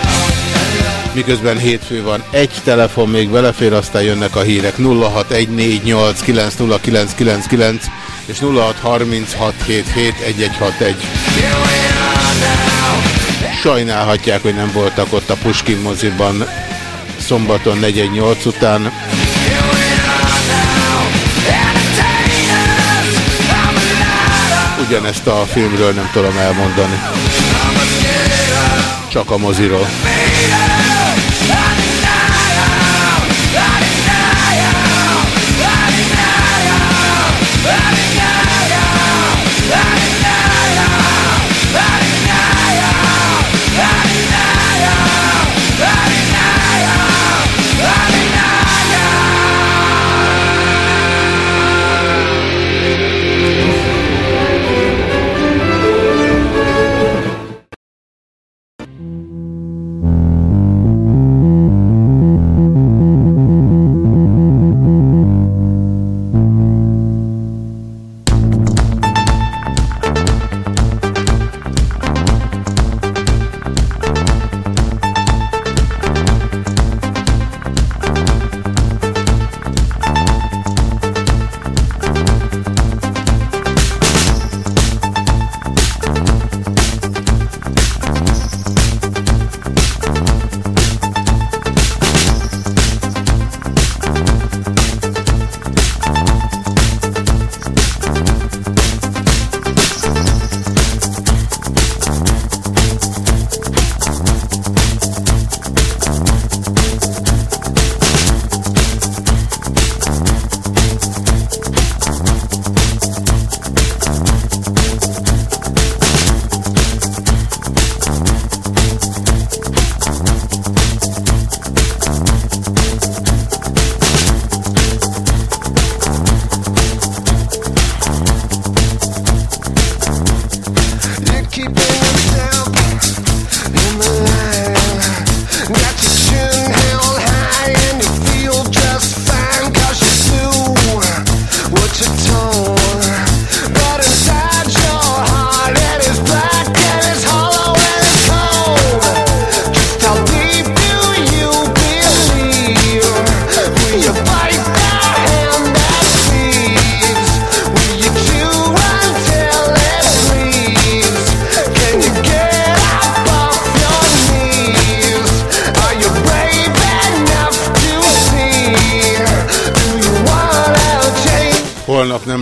Miközben hétfő van, egy telefon még belefér, aztán jönnek a hírek 0614890999 és 0636771161. Sajnálhatják, hogy nem voltak ott a Puskin moziban szombaton 418 után. Ugyanezt a filmről nem tudom elmondani. Csak a moziról.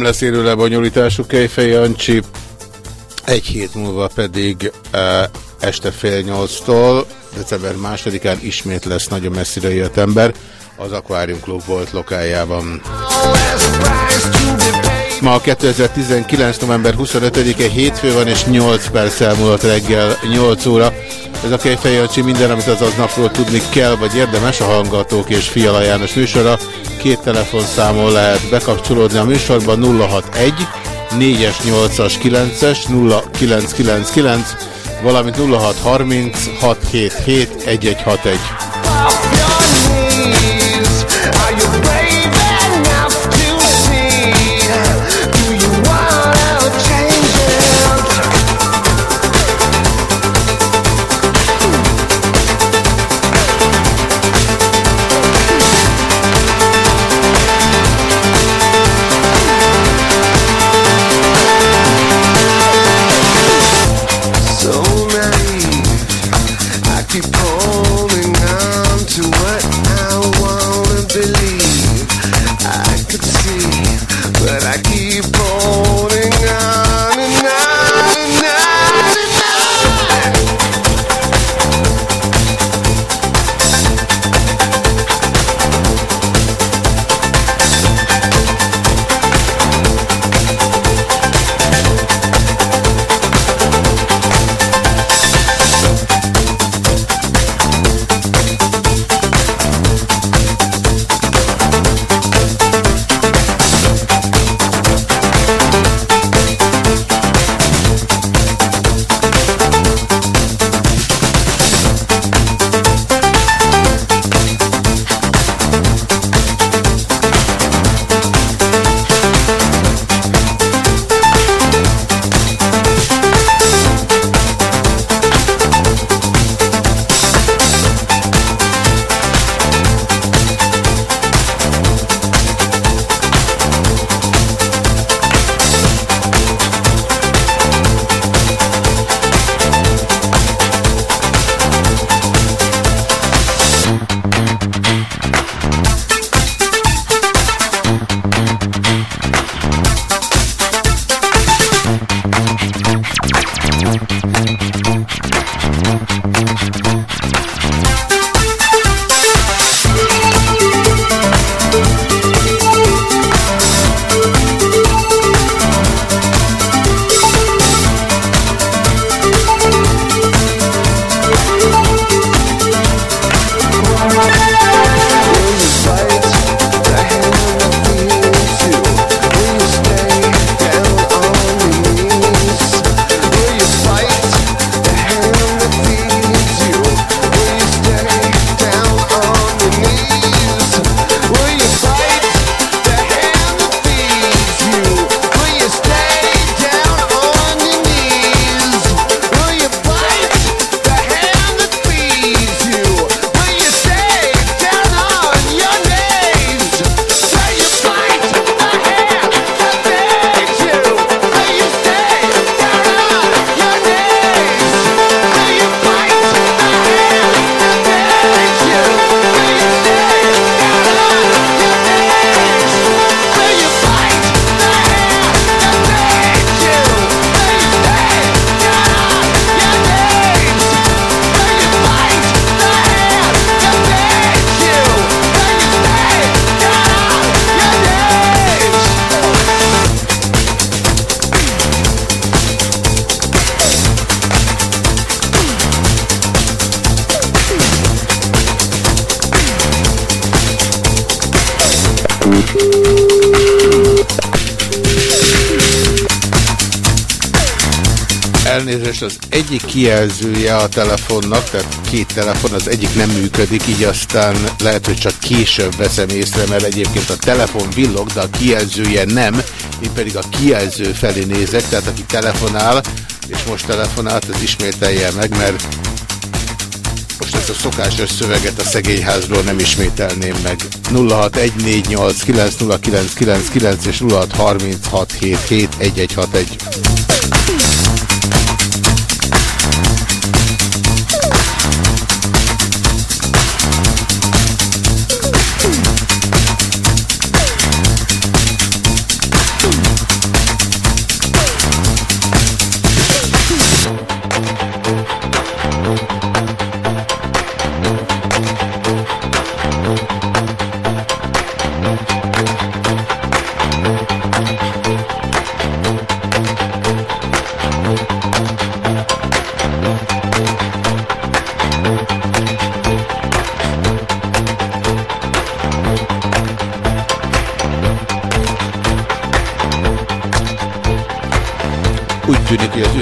Lesz élő lebonyolítású Kejfej Jancsi, egy hét múlva pedig e, este fél nyolctól, december másodikán ismét lesz nagyon messzire jött ember az Aquarium Club volt lokájában. Ma 2019. november 25-e hétfő van, és 8 perc elmúlott reggel 8 óra. Ez a Kejfej minden, amit az napról tudni kell, vagy érdemes a Hangatók és Fiala János műsora. Két telefonszámon lehet bekapcsolódni a műsorban 061 4-es, 8-as, 9-es, 0999, valamint 0630 677 1161. egyik kijelzője a telefonnak, tehát két telefon, az egyik nem működik, így aztán lehet, hogy csak később veszem észre, mert egyébként a telefon villog, de a kijelzője nem, én pedig a kijelző felé nézek, tehát aki telefonál, és most telefonált, az ismételje meg, mert most ezt a szokásos szöveget a szegényházról nem ismételném meg. 0614890999 és 0636771161.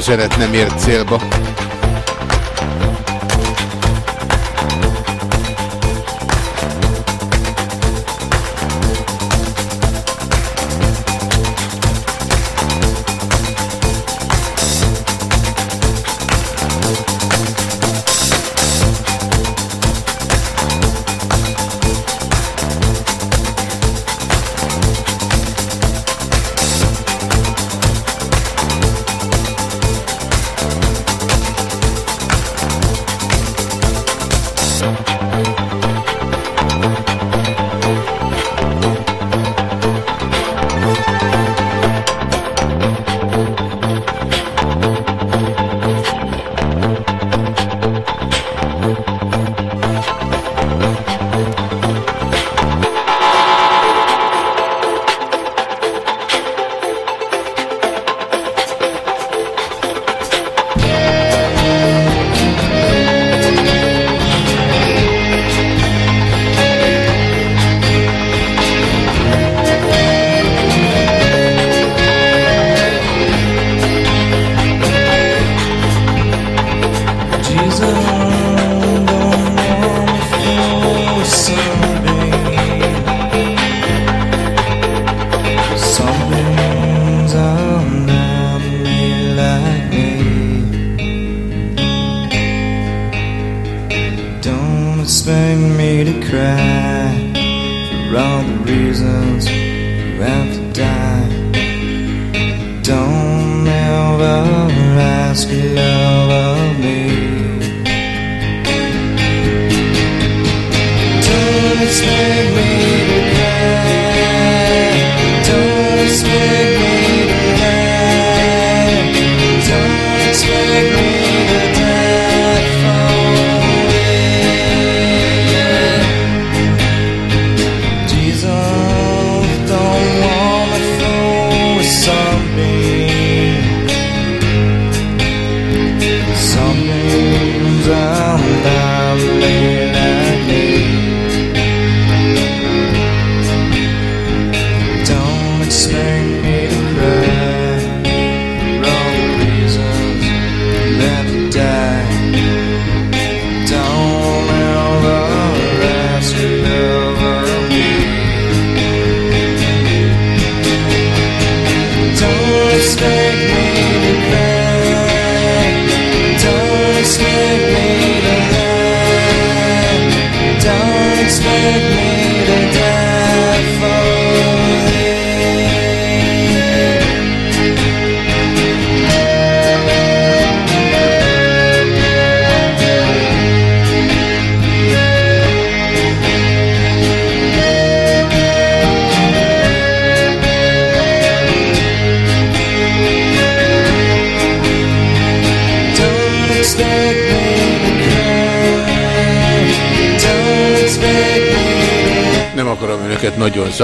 üzenet nem ért célba.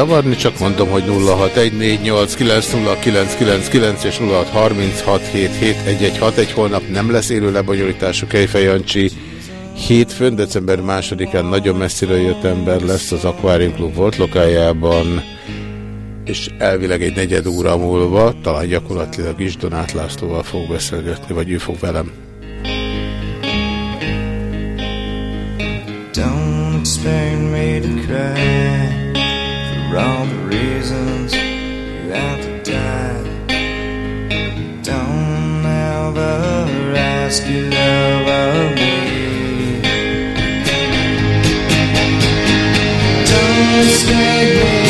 Zavarni, csak mondom, hogy 0614890999 és 0636771161. Holnap nem lesz élő lebonyolítású Kejfej Jancsi. Hétfőn, december másodikán nagyon messziről jött ember lesz az Aquarium Club volt lokájában, és elvileg egy negyed óra múlva, talán gyakorlatilag is Donát Lászlóval fog beszélgetni, vagy ő fog velem. Ask love of me. Don't expect.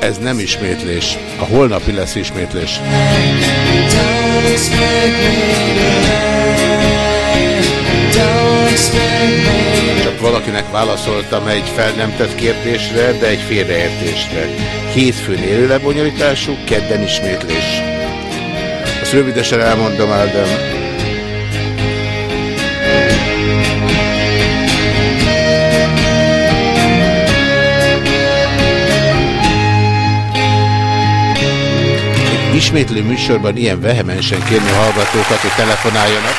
Ez nem ismétlés. A holnapi lesz ismétlés. Don't valakinek válaszoltam egy fel nem tett kérdésre, de egy félreértésre. Hétfőn élő lebonyolítású, kedden ismétlés. Ezt rövidesen elmondom, Ádám. Ismétlő műsorban ilyen vehemensen kérni a hallgatókat, hogy telefonáljanak.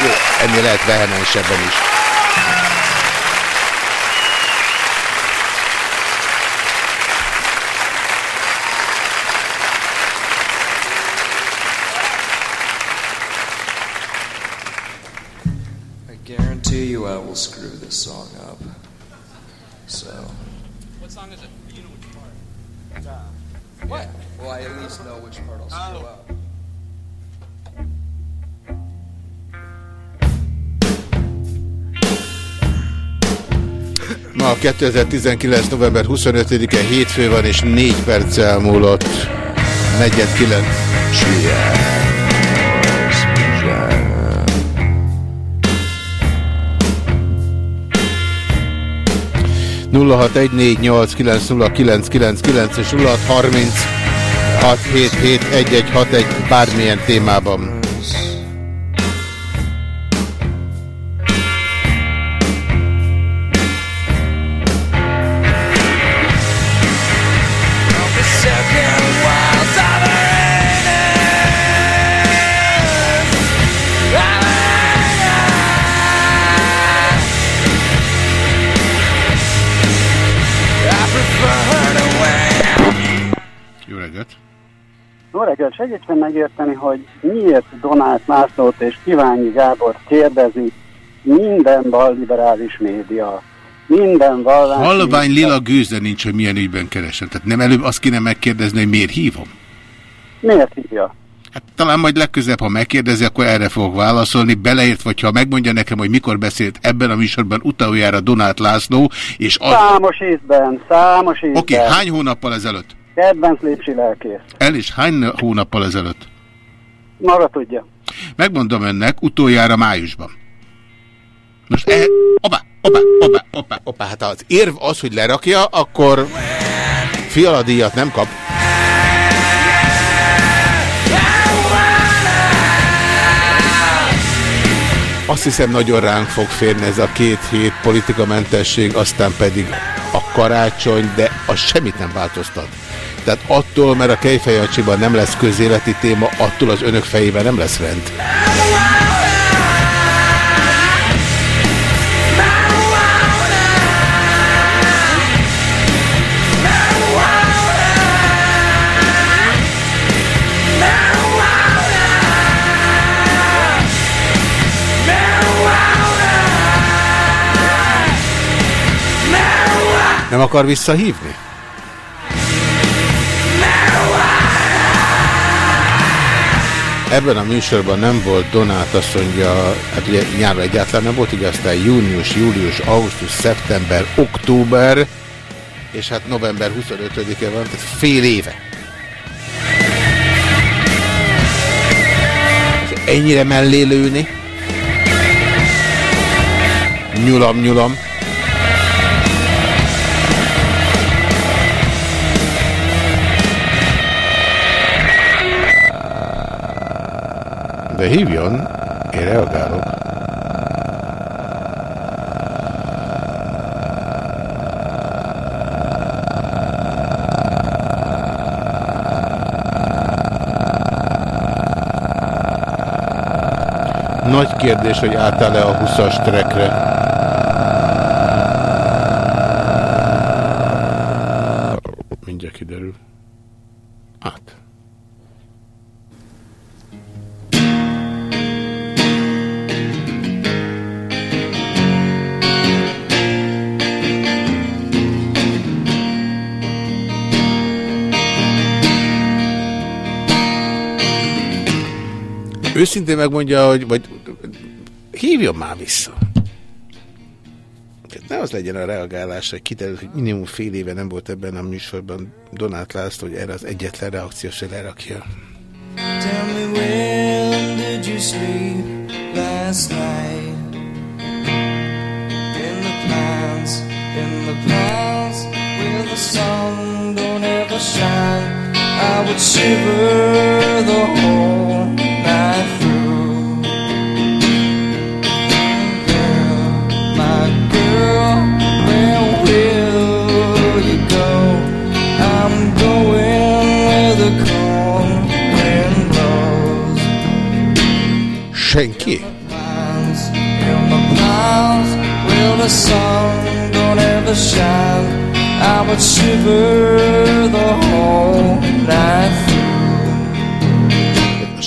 Jó, ennél lehet vehemensebben is. 2019. november 25-e hétfő van, és 4 perc elmúlott. Negyed 9. nulla hat egy négy nyolc kilenc nulla kilenc kilenc kilenc és nulla hat harminc hat hét hét egy egy hat egy bármilyen témában. Reggelt! Jó reggelt, segítsen megérteni, hogy miért Donát Lászlót és Kiványi Gábor kérdezi minden balliberális média, minden vallás... Halvány lila gőze nincs, hogy milyen ügyben keresem. Tehát nem előbb azt kéne megkérdezni, hogy miért hívom? Miért hívja? Hát talán majd legközelebb, ha megkérdezi, akkor erre fogok válaszolni, beleért, vagy ha megmondja nekem, hogy mikor beszélt ebben a műsorban utoljára Donát László, és az... Számos ízben, számos ízben. Oké, okay, hány hónappal ezelőtt? Kedvenc lépsi lelkész. El és hány hónappal ezelőtt? Maga tudja. Megmondom önnek, utoljára májusban. Most e... Opa, opa, opa, opa, opa. Hát az érv az, hogy lerakja, akkor fialadíjat nem kap. Azt hiszem nagyon ránk fog férni ez a két hét politikamentesség, aztán pedig a karácsony, de az semmit nem változtat. Tehát attól, mert a Kejfejancsiban nem lesz közéleti téma, attól az önök fejében nem lesz rend. Akar visszahívni? Ebben a műsorban nem volt Donát, azt mondja, hát ugye nyárra egyáltalán nem volt, ugye aztán június, július, augusztus, szeptember, október, és hát november 25-e van, tehát fél éve. Ennyire mellé lőni? Nyulam, nyulam. De hívjon, én reagálok. Nagy kérdés, hogy átáll-e a 20-as trekre. Mindjárt kiderül. Őszintén megmondja, hogy vagy hívjon már vissza. Ne az legyen a reagálás, hogy kiderül, hogy minimum fél éve nem volt ebben a műsorban Donát László, hogy erre az egyetlen reakciós, hogy lerakja. Sun don't ever shine. I would shiver the whole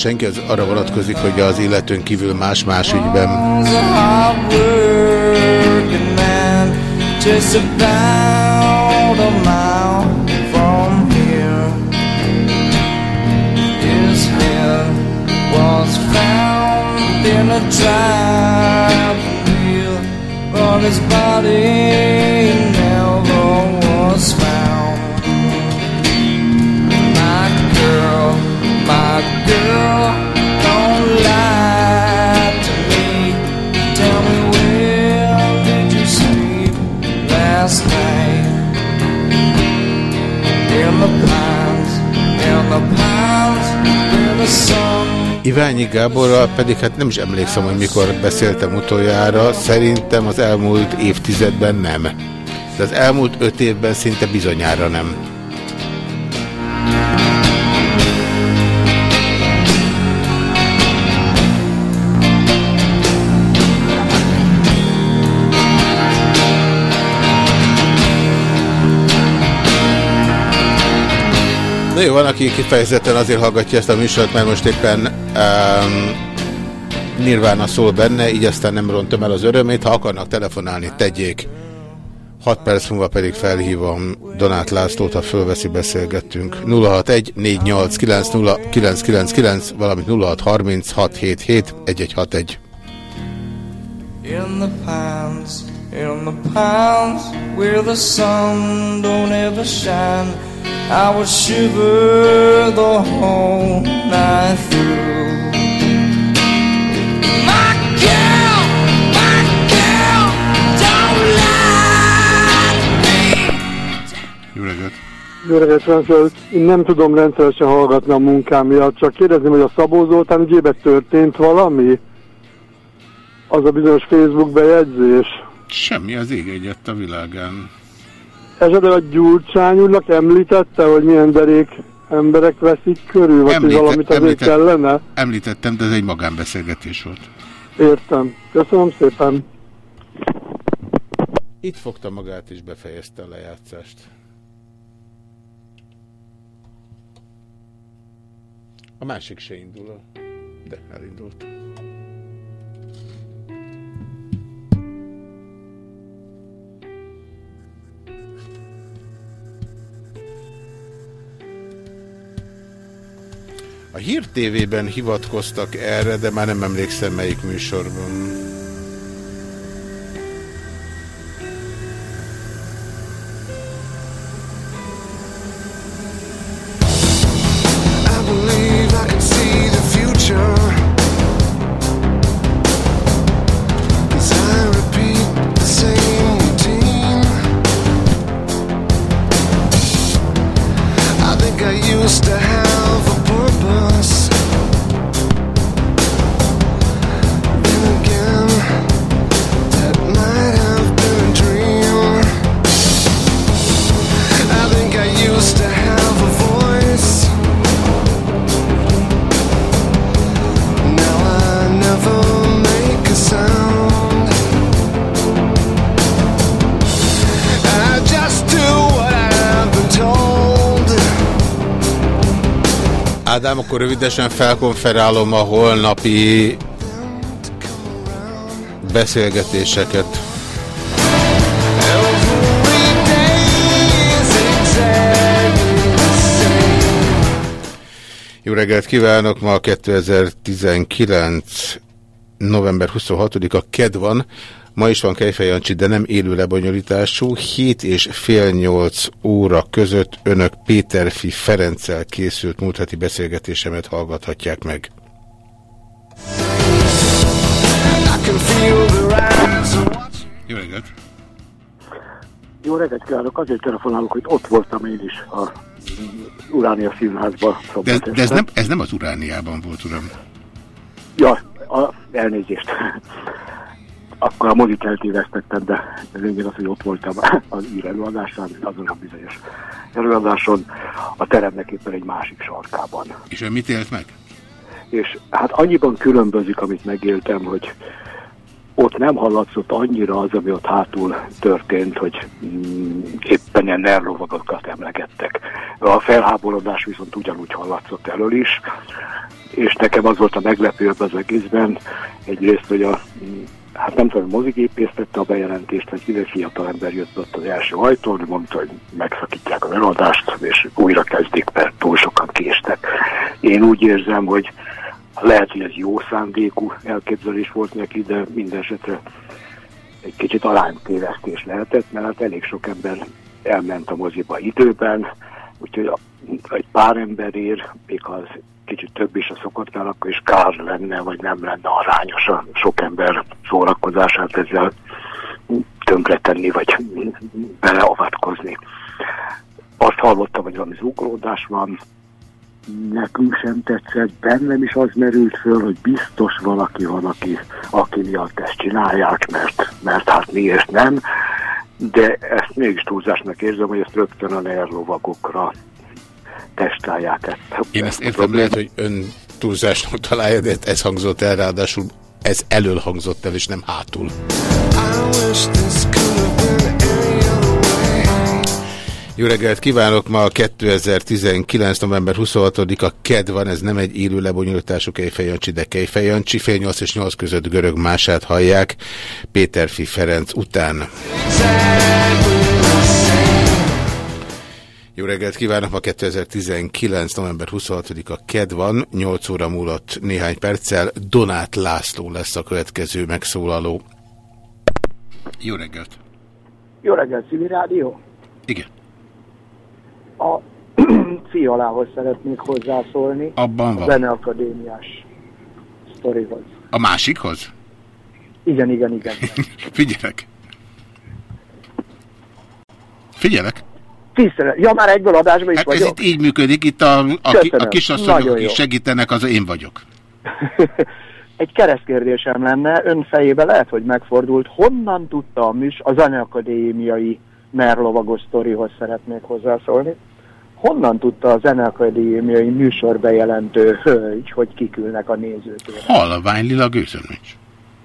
Senki az arra vonatkozik, hogy az illetőn kívül más-más ügyben. was a hard working man, just about a mile from here. His head was found in a driving wheel, but his body Iványi Gáborral pedig hát nem is emlékszem, hogy mikor beszéltem utoljára. Szerintem az elmúlt évtizedben nem. De az elmúlt öt évben szinte bizonyára nem. Na jó, van, aki kifejezetten azért hallgatja ezt a műsort, mert most éppen um, Nirvana szól benne, így aztán nem rontom el az örömét. Ha akarnak telefonálni, tegyék. 6 perc múlva pedig felhívom Donát Lászlót, ha fölveszi, beszélgettünk. 061 489 0999, valamint 0630 677 1161. In the pines, in the pines, where the sun don't ever shine, I would shiver the whole night through. My girl, my girl, don't lie to me. Jó reggelt! Jó reggelt, Ferenc! Én nem tudom rendszeresen hallgatni a munkám miatt, csak kérdezném, hogy a Szabó Zoltán ügyében történt valami? Az a bizonyos Facebook bejegyzés. Semmi az ég egyet a világán. Esetleg a Gyurcsány úrnak említette, hogy milyen derék emberek veszik körül, vagy Említe- valamit azért említett- kellene? Említettem, de ez egy magánbeszélgetés volt. Értem. Köszönöm szépen. Itt fogta magát és befejezte a lejátszást. A másik se indul, de elindult. A Hír TV-ben hivatkoztak erre, de már nem emlékszem melyik műsorban. Akkor rövidesen felkonferálom a holnapi beszélgetéseket. Jó reggelt kívánok! Ma 2019. november 26-a KED van. Ma is van Kejfej Jancsi, de nem élő lebonyolítású. 7 és fél 8 óra között önök Péterfi Ferenccel készült múlt heti beszélgetésemet hallgathatják meg. Jó reggelt! Jó reggelt kívánok, azért telefonálok, hogy ott voltam én is a Uránia Színházban. De, de ez, nem, ez nem az Urániában volt, uram. Ja, a, elnézést. Akkor a mozit eltévesztettem, de lényeg az, hogy ott voltam az ír előadásán, azon a bizonyos előadáson, a teremnek éppen egy másik sarkában. És ön mit élt meg? És hát annyiban különbözik, amit megéltem, hogy ott nem hallatszott annyira az, ami ott hátul történt, hogy mm, éppen ilyen nerlovagokat emlegettek. A felháborodás viszont ugyanúgy hallatszott elől is, és nekem az volt a meglepőbb az egészben, egyrészt, hogy a mm, hát nem tudom, mozigépész tette a bejelentést, hogy egy fiatal ember jött ott az első ajtón, mondta, hogy megszakítják az eladást, és újra kezdik, mert túl sokan késtek. Én úgy érzem, hogy lehet, hogy ez jó szándékú elképzelés volt neki, de minden esetre egy kicsit aránytévesztés lehetett, mert hát elég sok ember elment a moziba időben, úgyhogy a, egy pár emberért, még ha az kicsit több is a szokottnál, akkor is kár lenne, vagy nem lenne arányos a sok ember szórakozását ezzel tönkretenni, vagy beleavatkozni. Azt hallottam, hogy valami zúgolódás van, nekünk sem tetszett, bennem is az merült föl, hogy biztos valaki van, aki, aki miatt ezt csinálják, mert, mert hát miért nem, de ezt mégis túlzásnak érzem, hogy ezt rögtön a nerlovagokra testálják ezt. Én ezt értem, lehet, hogy ön túlzásnak találja, de ez hangzott el, ráadásul ez elől hangzott el, és nem hátul. Jó reggelt kívánok! Ma 2019. november 26-a KED van, ez nem egy élő lebonyolítású Kejfejancsi, de Kejfejancsi. Fél 8 és 8 között görög mását hallják Péterfi Ferenc után. Jó reggelt kívánok! Ma 2019. november 26-a KED van, 8 óra múlott néhány perccel. Donát László lesz a következő megszólaló. Jó reggelt! Jó reggelt, Civil Rádió! Igen. A Fiolához szeretnék hozzászólni. Abban a van. Zeneakadémiás sztorihoz. A másikhoz? Igen, igen, igen. Figyelek. Figyelek. Tisztelet. Ja, már egyből adásban is Hát ez vagyok. itt így működik, itt a, a, ki- a Köszönöm. kisasszonyok, akik segítenek, az én vagyok. Egy keresztkérdésem lenne, ön fejébe lehet, hogy megfordult. Honnan tudta a műs, a zeneakadémiai merlovagos sztorihoz szeretnék hozzászólni. Honnan tudta a zeneakadémiai műsorbejelentő hölgy, hogy kikülnek a nézőtől? Halvány lila gőzöm nincs.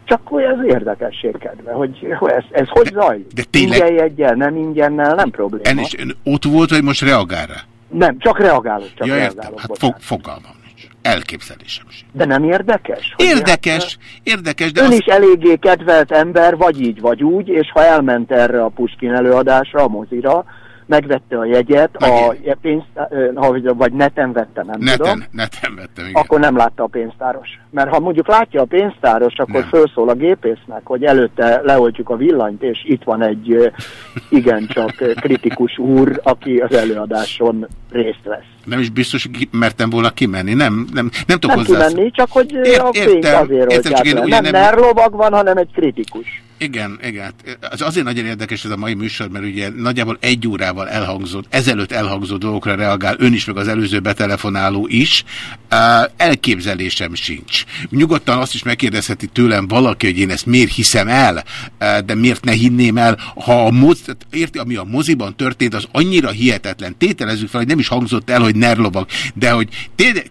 Csak hogy az érdekesség kedve, hogy hogy ez, ez hogy zajlik? de tényleg- Ingyen jeggyel, nem ingyennel, nem probléma. En is ön ott volt, vagy most reagál rá? Nem, csak reagálok, csak ja, értem. reagálok. Hát bocsánat. fog, fogalmam. Elképzelésem is. De nem érdekes? hogy Érdekes, érdekes, de Ön az... is eléggé kedvelt ember, vagy így, vagy úgy, és ha elment erre a Puskin előadásra, a mozira, megvette a jegyet, a pénzt, vagy neten vette, nem tudom, Neten, neten vettem, igen. akkor nem látta a pénztáros. Mert ha mondjuk látja a pénztáros, akkor fölszól a gépésznek, hogy előtte leoltjuk a villanyt, és itt van egy igencsak kritikus úr, aki az előadáson részt vesz. Nem is biztos, hogy mertem volna kimenni. Nem, nem, nem tudok Nem hozzá. kimenni, csak hogy ö, Ért- a pénz értem, azért értem, csak én le. Nem nem- nerlovag van, hanem egy kritikus. Igen, igen. Az azért nagyon érdekes ez a mai műsor, mert ugye nagyjából egy órával elhangzott, ezelőtt elhangzott dolgokra reagál ön is, meg az előző betelefonáló is. Elképzelésem sincs. Nyugodtan azt is megkérdezheti tőlem valaki, hogy én ezt miért hiszem el, de miért ne hinném el, ha a moz, érti, ami a moziban történt, az annyira hihetetlen. Tételezzük fel, hogy nem is hangzott el, hogy nerlovag, de hogy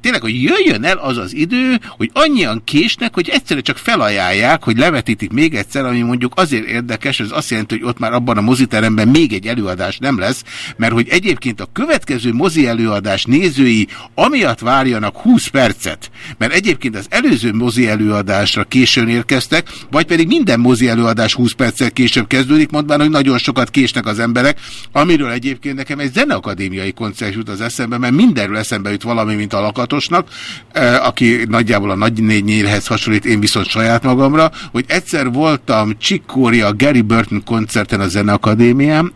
tényleg, hogy jöjjön el az az idő, hogy annyian késnek, hogy egyszerűen csak felajánlják, hogy levetítik még egyszer, ami mondjuk azért érdekes, ez azt jelenti, hogy ott már abban a moziteremben még egy előadás nem lesz, mert hogy egyébként a következő mozi előadás nézői amiatt várjanak 20 percet, mert egyébként az előző mozi előadásra későn érkeztek, vagy pedig minden mozi előadás 20 perccel később kezdődik, mondván, hogy nagyon sokat késnek az emberek, amiről egyébként nekem egy zeneakadémiai koncert jut az eszembe, mert mindenről eszembe jut valami, mint a lakatosnak, eh, aki nagyjából a nagy négynyérhez hasonlít, én viszont saját magamra, hogy egyszer voltam Chick Corea Gary Burton koncerten a Zeneakadémián,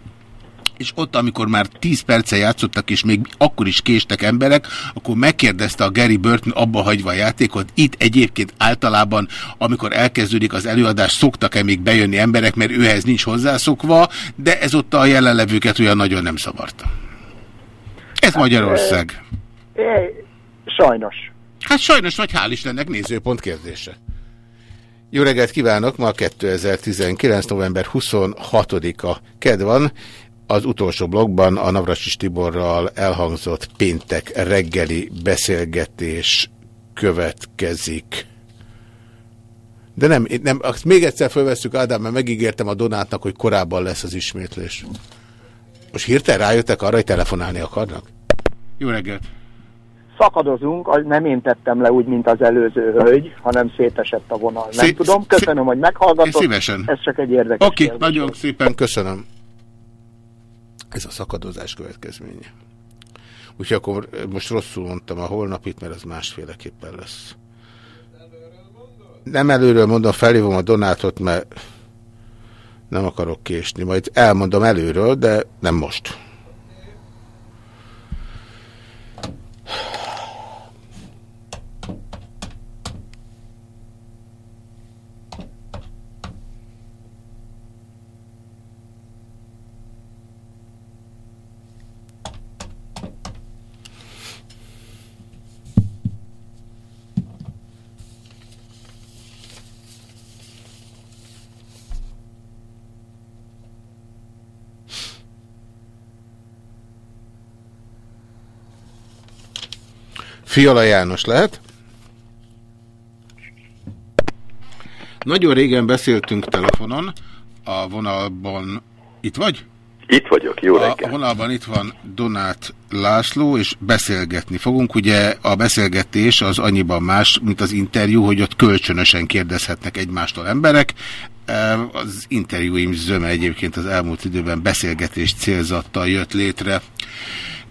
és ott, amikor már 10 perce játszottak, és még akkor is késtek emberek, akkor megkérdezte a Gary Burton abba hagyva a játékot. Itt egyébként általában, amikor elkezdődik az előadás, szoktak-e még bejönni emberek, mert őhez nincs hozzászokva, de ez ott a jelenlevőket olyan nagyon nem szavarta. Ez Magyarország. É, sajnos. Hát sajnos, vagy hál' Istennek nézőpont kérdése. Jó reggelt kívánok! Ma 2019. november 26-a ked van. Az utolsó blogban a Navracsis Tiborral elhangzott péntek reggeli beszélgetés következik. De nem, nem, azt még egyszer felveszünk, Ádám, mert megígértem a Donátnak, hogy korábban lesz az ismétlés. Most hirtelen rájöttek arra, hogy telefonálni akarnak? Jó reggelt! Szakadozunk, nem én tettem le úgy, mint az előző hölgy, hanem szétesett a vonal. Nem Szé- tudom, köszönöm, hogy meghallgatott. Szívesen. Ez csak egy érdekes Oké, kérdés. nagyon szépen köszönöm. Ez a szakadozás következménye. Úgyhogy akkor most rosszul mondtam a holnapit, mert az másféleképpen lesz. Nem előről mondom, felhívom a Donátot, mert nem akarok késni. Majd elmondom előről, de nem most. Fiala János lehet? Nagyon régen beszéltünk telefonon, a vonalban itt vagy? Itt vagyok, jó A reggelt. vonalban itt van Donát László, és beszélgetni fogunk. Ugye a beszélgetés az annyiban más, mint az interjú, hogy ott kölcsönösen kérdezhetnek egymástól emberek. Az interjúim zöme egyébként az elmúlt időben beszélgetés célzattal jött létre.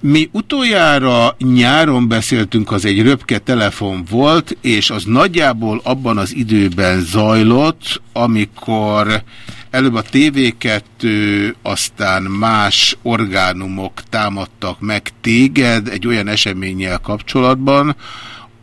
Mi utoljára nyáron beszéltünk, az egy röpke telefon volt, és az nagyjából abban az időben zajlott, amikor előbb a TV2, aztán más orgánumok támadtak meg téged egy olyan eseménnyel kapcsolatban,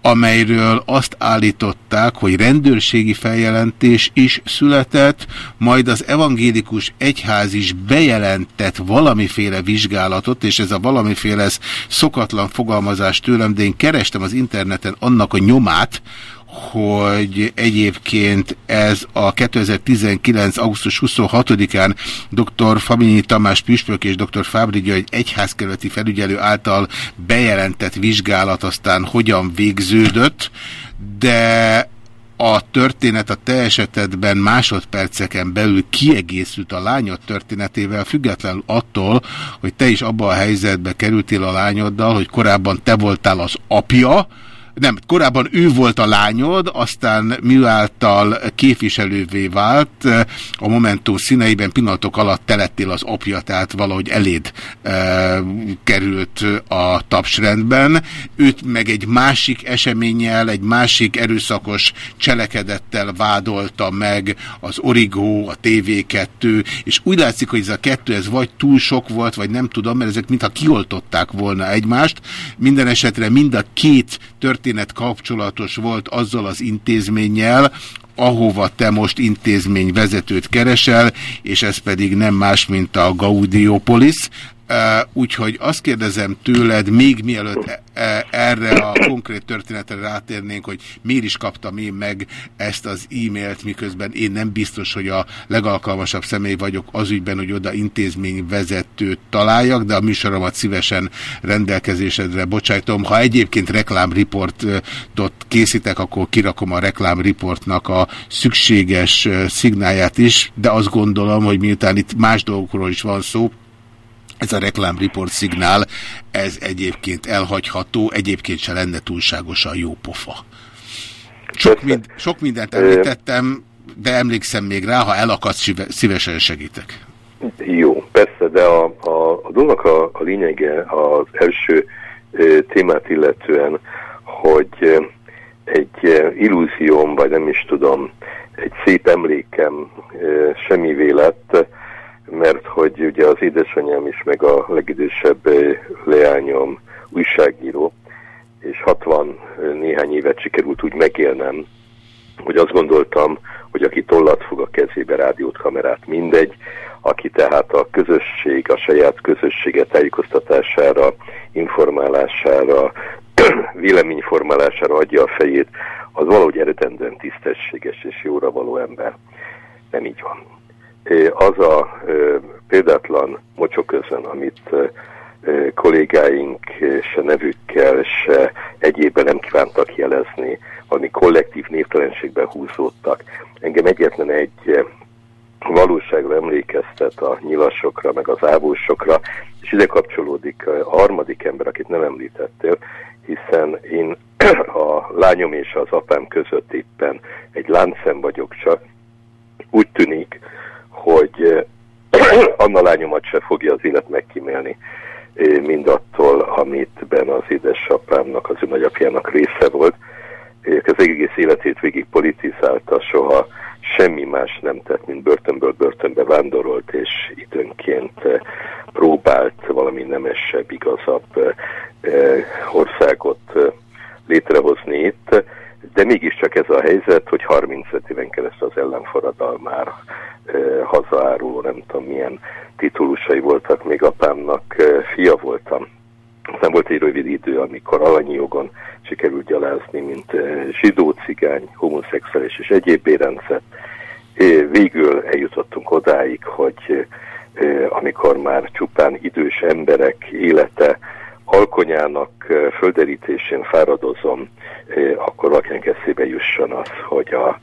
amelyről azt állították, hogy rendőrségi feljelentés is született, majd az evangélikus egyház is bejelentett valamiféle vizsgálatot, és ez a valamiféle ez szokatlan fogalmazás tőlem, de én kerestem az interneten annak a nyomát, hogy egyébként ez a 2019. augusztus 26-án dr. Faminyi Tamás Püspök és dr. Fábri György egyházkerületi felügyelő által bejelentett vizsgálat aztán hogyan végződött, de a történet a te esetedben másodperceken belül kiegészült a lányod történetével, függetlenül attól, hogy te is abba a helyzetbe kerültél a lányoddal, hogy korábban te voltál az apja, nem, korábban ő volt a lányod, aztán miáltal képviselővé vált, a Momentum színeiben pillanatok alatt te lettél az apja, tehát valahogy eléd e, került a tapsrendben. Őt meg egy másik eseménnyel, egy másik erőszakos cselekedettel vádolta meg az Origo, a TV2, és úgy látszik, hogy ez a kettő, ez vagy túl sok volt, vagy nem tudom, mert ezek mintha kioltották volna egymást. Minden esetre mind a két történet kapcsolatos volt azzal az intézménnyel, ahova te most intézményvezetőt keresel, és ez pedig nem más, mint a Gaudiopolis. Úgyhogy azt kérdezem tőled, még mielőtt e- e- erre a konkrét történetre rátérnénk, hogy miért is kaptam én meg ezt az e-mailt, miközben én nem biztos, hogy a legalkalmasabb személy vagyok az ügyben, hogy oda intézményvezetőt találjak, de a műsoromat szívesen rendelkezésedre bocsájtom. Ha egyébként reklámriportot készítek, akkor kirakom a reklámriportnak a szükséges szignáját is, de azt gondolom, hogy miután itt más dolgokról is van szó, ez a reklámreport szignál, ez egyébként elhagyható, egyébként se lenne túlságosan jó pofa. Sok, mind, sok mindent említettem, de emlékszem még rá, ha elakadsz, szíve- szívesen segítek. Jó, persze, de a, a, a dolognak a, a lényege az első ö, témát illetően, hogy ö, egy ö, illúzióm, vagy nem is tudom, egy szép emlékem ö, semmivé lett, mert hogy ugye az édesanyám is, meg a legidősebb leányom újságíró, és 60 néhány évet sikerült úgy megélnem, hogy azt gondoltam, hogy aki tollat fog a kezébe, rádiót, kamerát, mindegy, aki tehát a közösség, a saját közössége tájékoztatására, informálására, véleményformálására adja a fejét, az valahogy eredendően tisztességes és jóra való ember. Nem így van. Az a példátlan mocsoközön, amit kollégáink se nevükkel, se egyébben nem kívántak jelezni, ami kollektív névtelenségben húzódtak. Engem egyetlen egy valóságra emlékeztet a nyilasokra, meg az ávósokra, és ide kapcsolódik a harmadik ember, akit nem említettél, hiszen én a lányom és az apám között éppen egy láncem vagyok csak. Úgy tűnik, hogy eh, Anna lányomat se fogja az élet megkímélni eh, mindattól, amit ben az édesapámnak, az ő nagyapjának része volt. Eh, Az egész életét végig politizálta, soha semmi más nem tett, mint börtönből börtönbe vándorolt, és időnként próbált valami nemesebb, igazabb országot eh, létrehozni itt, de mégiscsak ez a helyzet, hogy 35 éven keresztül az ellenforradalmár eh, hazaáruló, nem tudom milyen titulusai voltak, még apámnak eh, fia voltam. Aztán volt egy rövid idő, amikor alanyi jogon sikerült gyalázni, mint eh, zsidó, cigány, homoszexuális és egyéb bérencet. Eh, Végül eljutottunk odáig, hogy eh, amikor már csupán idős emberek élete alkonyának földerítésén fáradozom, akkor valakinek eszébe jusson az, hogy a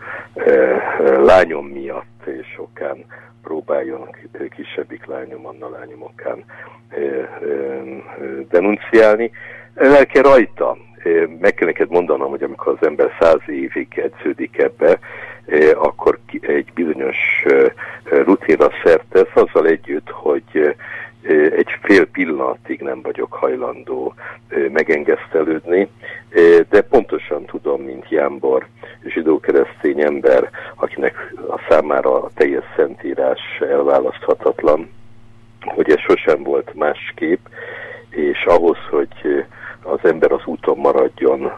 lányom miatt és okán próbáljon kisebbik lányom, Anna lányom okán denunciálni. Lelke rajta. Meg kell neked mondanom, hogy amikor az ember száz évig edződik ebbe, akkor egy bizonyos rutinra szert tesz, azzal együtt, hogy egy fél pillanatig nem vagyok hajlandó megengesztelődni, de pontosan tudom, mint Jámbor, zsidó-keresztény ember, akinek a számára a teljes szentírás elválaszthatatlan, hogy ez sosem volt másképp, és ahhoz, hogy az ember az úton maradjon,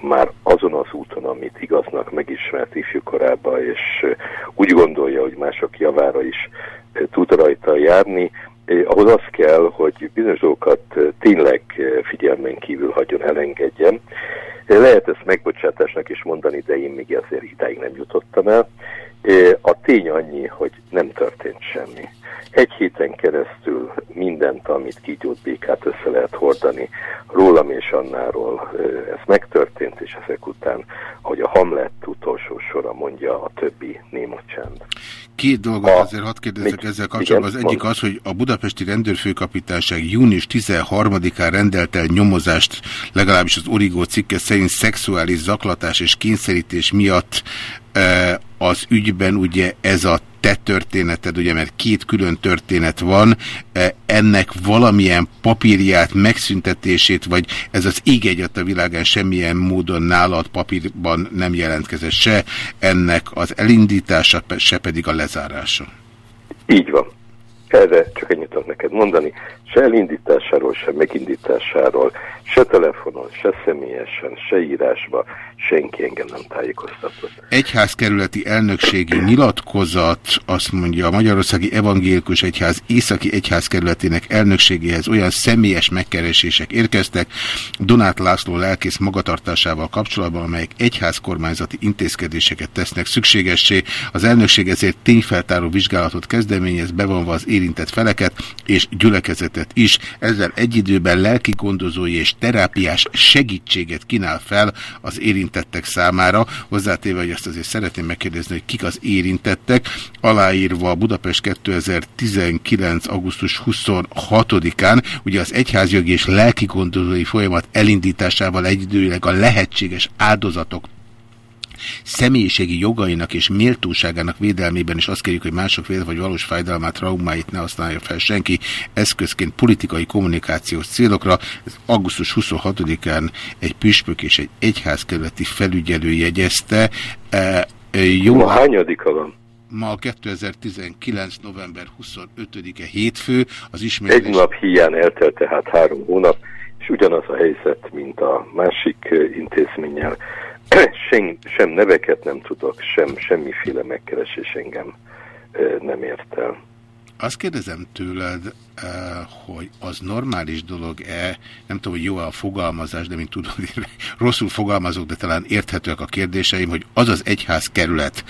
már azon az úton, amit igaznak megismert ifjúkorában, és úgy gondolja, hogy mások javára is tud rajta járni, ahhoz az kell, hogy bizonyos dolgokat eh, tényleg eh, figyelmen kívül hagyjon, elengedjen. Eh, Lehet ezt megbocsátásnak is mondani, de én még ezért idáig nem jutottam el. A tény annyi, hogy nem történt semmi. Egy héten keresztül mindent, amit kígyót békát össze lehet hordani, rólam és Annáról ez megtörtént, és ezek után, ahogy a Hamlet utolsó sora mondja, a többi néma csend. Két dolgot azért hadd kérdezzek Még- ezzel kapcsolatban. Az egyik az, hogy a budapesti rendőrfőkapitányság június 13-án rendelt el nyomozást, legalábbis az Origó cikke szerint szexuális zaklatás és kényszerítés miatt e, az ügyben ugye ez a te történeted, ugye, mert két külön történet van, e, ennek valamilyen papírját, megszüntetését, vagy ez az ég egyat a világán semmilyen módon nálad papírban nem jelentkezett se, ennek az elindítása, se pedig a lezárása. Így van. Erre csak ennyit tudok neked mondani. Se elindításáról, se megindításáról, se telefonon, se személyesen, se írásba senki engem nem tájékoztatott. Egyházkerületi elnökségi nyilatkozat azt mondja a Magyarországi Evangélikus Egyház északi egyházkerületének elnökségéhez olyan személyes megkeresések érkeztek Donát László lelkész magatartásával kapcsolatban, amelyek egyházkormányzati intézkedéseket tesznek szükségessé. Az elnökség ezért tényfeltáró vizsgálatot kezdeményez, bevonva az érintett feleket és gyülekezetet is. Ezzel egy időben lelki gondozói és terápiás segítséget kínál fel az érintettek számára. Hozzátéve, hogy ezt azért szeretném megkérdezni, hogy kik az érintettek. Aláírva Budapest 2019. augusztus 26-án, ugye az egyházjogi és lelki gondozói folyamat elindításával egyidőleg a lehetséges áldozatok személyiségi jogainak és méltóságának védelmében is azt kérjük, hogy mások véle vagy valós fájdalmát, traumáit ne használja fel senki eszközként politikai kommunikációs célokra. Ez augusztus 26-án egy püspök és egy egyházkerületi felügyelő jegyezte. E, e, jó, Ma hányadika van? Ma 2019. november 25-e hétfő, az Egy ismétlés... nap hiány eltelt tehát három hónap, és ugyanaz a helyzet, mint a másik eh, intézménnyel. Sem, sem neveket nem tudok, sem semmiféle megkeresés engem nem ért el. Azt kérdezem tőled, hogy az normális dolog-e, nem tudom, hogy jó a fogalmazás, de mint tudod, rosszul fogalmazok, de talán érthetőek a kérdéseim, hogy az az egyház kerület,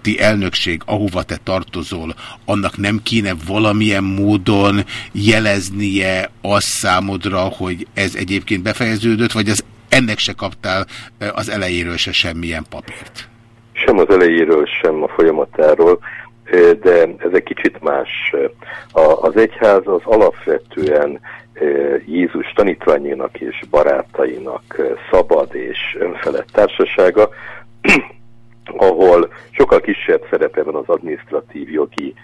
ti elnökség, ahova te tartozol, annak nem kéne valamilyen módon jeleznie az számodra, hogy ez egyébként befejeződött, vagy az ennek se kaptál az elejéről se semmilyen papírt. sem az elejéről, sem a folyamatáról, de ez egy kicsit más. Az egyház az alapvetően Jézus tanítványainak és barátainak szabad és önfelett társasága, ahol sokkal kisebb szerepe van az administratív jogi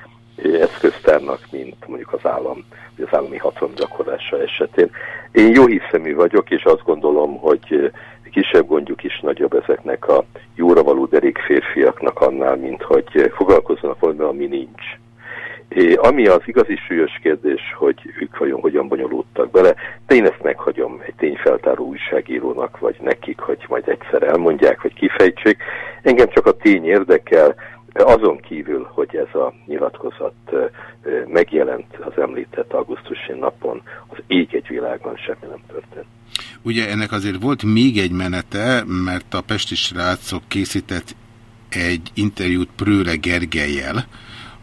eszköztárnak, mint mondjuk az állam, az állami hatalom gyakorlása esetén. Én jó hiszemű vagyok, és azt gondolom, hogy ö, kisebb gondjuk is nagyobb ezeknek a jóra való derék férfiaknak annál, mint hogy ö, foglalkozzanak valamivel, ami nincs. É, ami az igazi súlyos kérdés, hogy ők vajon hogyan bonyolódtak bele, de én ezt meghagyom egy tényfeltáró újságírónak, vagy nekik, hogy majd egyszer elmondják, vagy kifejtsék. Engem csak a tény érdekel, azon kívül, hogy ez a nyilatkozat megjelent az említett augusztusi napon, az ég egy világban semmi nem történt. Ugye ennek azért volt még egy menete, mert a Pesti srácok készített egy interjút Prőle Gergelyel,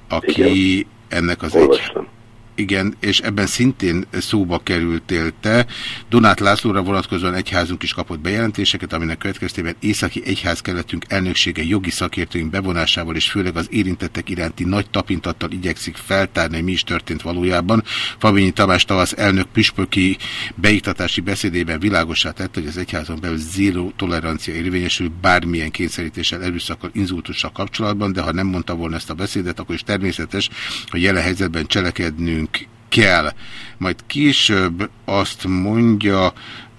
aki Igen. ennek az Olvastam. egy... Igen, és ebben szintén szóba kerültél te. Donát Lászlóra vonatkozóan egyházunk is kapott bejelentéseket, aminek következtében északi egyházkeletünk elnöksége jogi szakértőink bevonásával és főleg az érintettek iránti nagy tapintattal igyekszik feltárni, hogy mi is történt valójában. Fabinyi Tamás tavasz elnök püspöki beiktatási beszédében világosá tette, hogy az egyházon belül zéró tolerancia érvényesül bármilyen kényszerítéssel, erőszakkal, inzultussal kapcsolatban, de ha nem mondta volna ezt a beszédet, akkor is természetes, hogy jelen helyzetben cselekednünk kell. Majd később azt mondja,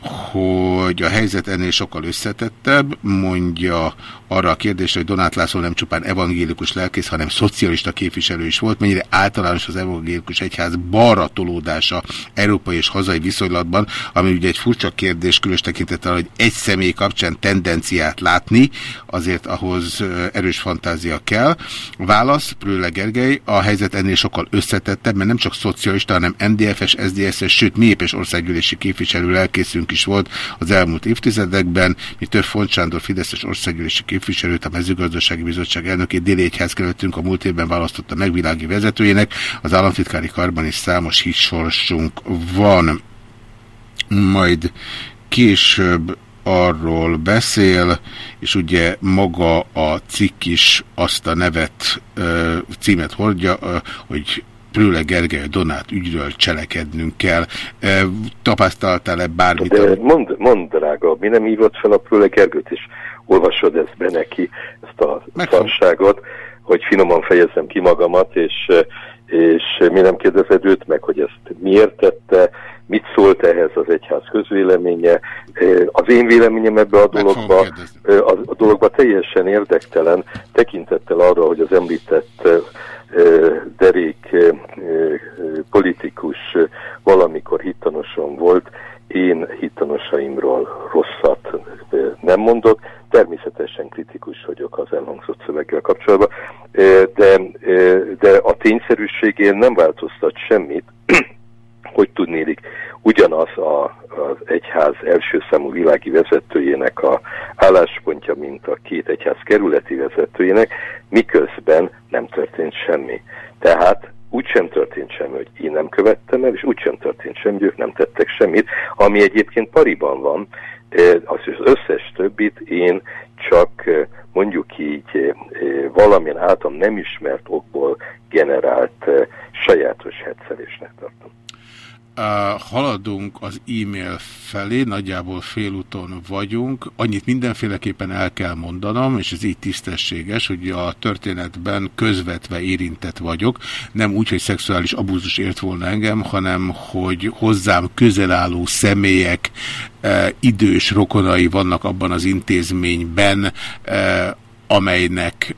hogy a helyzet ennél sokkal összetettebb, mondja arra a kérdésre, hogy Donát László nem csupán evangélikus lelkész, hanem szocialista képviselő is volt, mennyire általános az evangélikus egyház balra tolódása európai és hazai viszonylatban, ami ugye egy furcsa kérdés, különös tekintettel, hogy egy személy kapcsán tendenciát látni, azért ahhoz erős fantázia kell. Válasz, Prőle Gergely, a helyzet ennél sokkal összetettebb, mert nem csak szocialista, hanem NDFS, SZDSZ-es, sőt mi és országgyűlési képviselő lelkészünk is volt az elmúlt évtizedekben. Mi több Font Sándor Fideszes országgyűlési képviselőt, a mezőgazdasági bizottság elnökét Déli Egyházkerületünk a múlt évben választotta megvilági vezetőjének. Az államtitkári karban is számos hitsorsunk van. Majd később arról beszél, és ugye maga a cikk is azt a nevet, címet hordja, hogy Prőle Gergely Donát ügyről cselekednünk kell. Ö, Tapasztaltál-e bármit? De mondd, mondd drága, mi nem hívott fel a Prőle Gergőt, és olvasod ezt be neki, ezt a szarságot, hogy finoman fejezzem ki magamat, és, és mi nem kérdezed őt meg, hogy ezt miért tette, mit szólt ehhez az egyház közvéleménye. Az én véleményem ebbe a dologba, a, a dologba teljesen érdektelen, tekintettel arra, hogy az említett ö, derék politikus valamikor hittanoson volt, én hittanosaimról rosszat nem mondok, természetesen kritikus vagyok az elhangzott szöveggel kapcsolatban, de, de a tényszerűségén nem változtat semmit, hogy tudnélik ugyanaz a, az egyház első számú világi vezetőjének a álláspontja, mint a két egyház kerületi vezetőjének, miközben nem történt semmi. Tehát úgy sem történt semmi, hogy én nem követtem el, és úgy sem történt semmi, hogy ők nem tettek semmit, ami egyébként pariban van, az az összes többit én csak mondjuk így valamilyen általam nem ismert okból generált sajátos hetszelésnek tartom. Haladunk az e-mail felé, nagyjából félúton vagyunk. Annyit mindenféleképpen el kell mondanom, és ez így tisztességes, hogy a történetben közvetve érintett vagyok. Nem úgy, hogy szexuális abúzus ért volna engem, hanem hogy hozzám közel álló személyek, uh, idős rokonai vannak abban az intézményben, uh, amelynek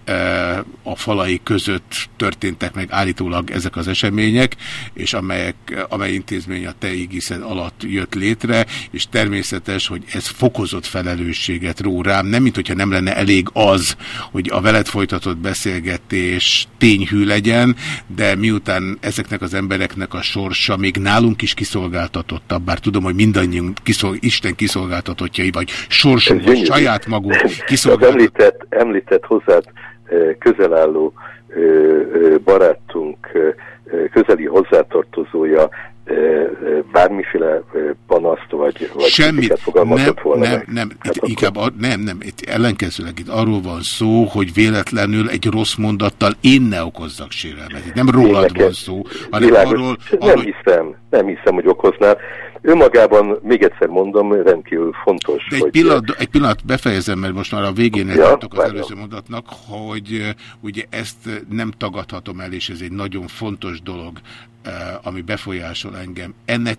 a falai között történtek meg állítólag ezek az események, és amelyek, amely intézmény a te ígiszed alatt jött létre, és természetes, hogy ez fokozott felelősséget ró rám, nem mint hogyha nem lenne elég az, hogy a veled folytatott beszélgetés tényhű legyen, de miután ezeknek az embereknek a sorsa még nálunk is kiszolgáltatottabb, bár tudom, hogy mindannyiunk kiszol, Isten kiszolgáltatottjai, vagy sorsunk, vagy saját magunk kiszolgáltatottjai. Említett, hozzád közel álló barátunk közeli hozzátartozója bármiféle panaszt vagy, vagy Semmit. fogalmazott Nem, volna nem, meg. nem, itt inkább a, nem, nem, itt ellenkezőleg itt arról van szó, hogy véletlenül egy rossz mondattal én ne okozzak sérelmet. Itt nem rólad Tényleg, van szó, hanem Világos. arról, nem arról hiszem, nem hiszem, hogy okoznál. Önmagában, még egyszer mondom, rendkívül fontos, De egy hogy pillanat, egy pillanat befejezem, mert most már a végén Ja, tartok az előző mondatnak, hogy ugye ezt nem tagadhatom el, és ez egy nagyon fontos dolog, ami befolyásol engem. Ennek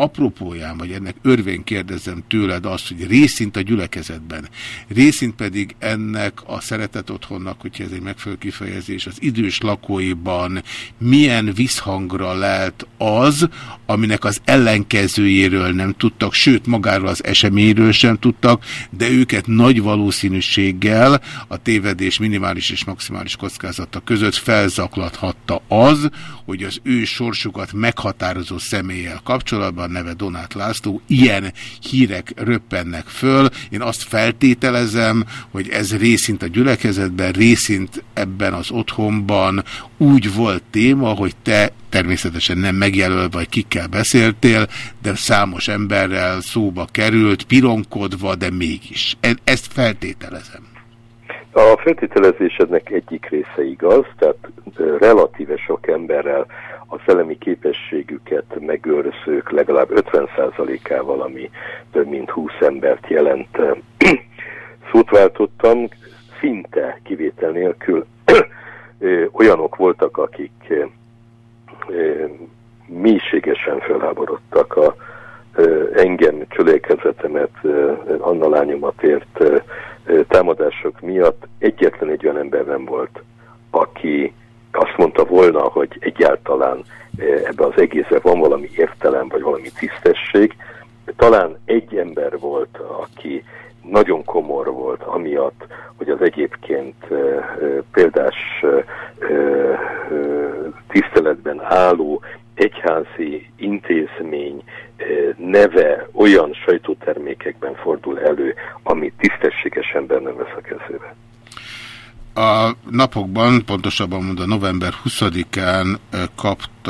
apropóján, vagy ennek örvén kérdezem tőled azt, hogy részint a gyülekezetben, részint pedig ennek a szeretet otthonnak, hogyha ez egy megfelelő kifejezés, az idős lakóiban milyen visszhangra lelt az, aminek az ellenkezőjéről nem tudtak, sőt magáról az eseményről sem tudtak, de őket nagy valószínűséggel a tévedés minimális és maximális kockázata között felzaklathatta az, hogy az ő sorsukat meghatározó személlyel kapcsolatban neve Donát László, ilyen hírek röppennek föl. Én azt feltételezem, hogy ez részint a gyülekezetben, részint ebben az otthonban úgy volt téma, hogy te természetesen nem megjelöl, vagy kikkel beszéltél, de számos emberrel szóba került, pironkodva, de mégis. Ezt feltételezem. A feltételezésednek egyik része igaz, tehát relatíve sok emberrel a szellemi képességüket megőrzők legalább 50%-ával, ami több mint 20 embert jelent, szót váltottam, szinte kivétel nélkül olyanok voltak, akik mélységesen felháborodtak a engem, csölékezetemet, ö, Anna lányomat ért támadások miatt egyetlen egy olyan ember nem volt, aki azt mondta volna, hogy egyáltalán ö, ebbe az egészbe van valami értelem, vagy valami tisztesség. Talán egy ember volt, aki nagyon komor volt, amiatt, hogy az egyébként példás tiszteletben álló egyházi intézmény neve olyan sajtótermékekben fordul elő, ami tisztességes ember nem vesz a kezébe. A napokban, pontosabban mondva november 20-án ö,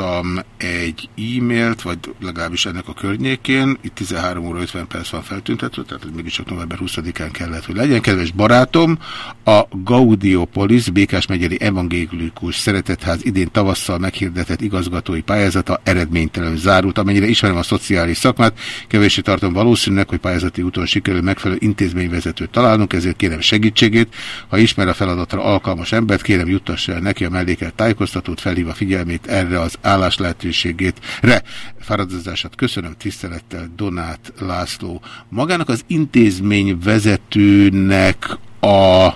kaptam egy e-mailt, vagy legalábbis ennek a környékén, itt 13 óra 50 perc van feltüntetve, tehát ez mégiscsak november 20-án kellett, hogy legyen. Kedves barátom, a Gaudiopolis Békás megyeri evangélikus szeretetház idén tavasszal meghirdetett igazgatói pályázata eredménytelenül zárult, amennyire ismerem a szociális szakmát, kevéssé tartom valószínűleg, hogy pályázati úton sikerül megfelelő intézményvezetőt találnunk, ezért kérem segítségét. Ha ismer a feladatra alkalmas embert, kérem juttassa el neki a mellékelt tájékoztatót, felhívva figyelmét erre az állás lehetőségét. Re, fáradozását köszönöm tisztelettel Donát László. Magának az intézmény vezetőnek a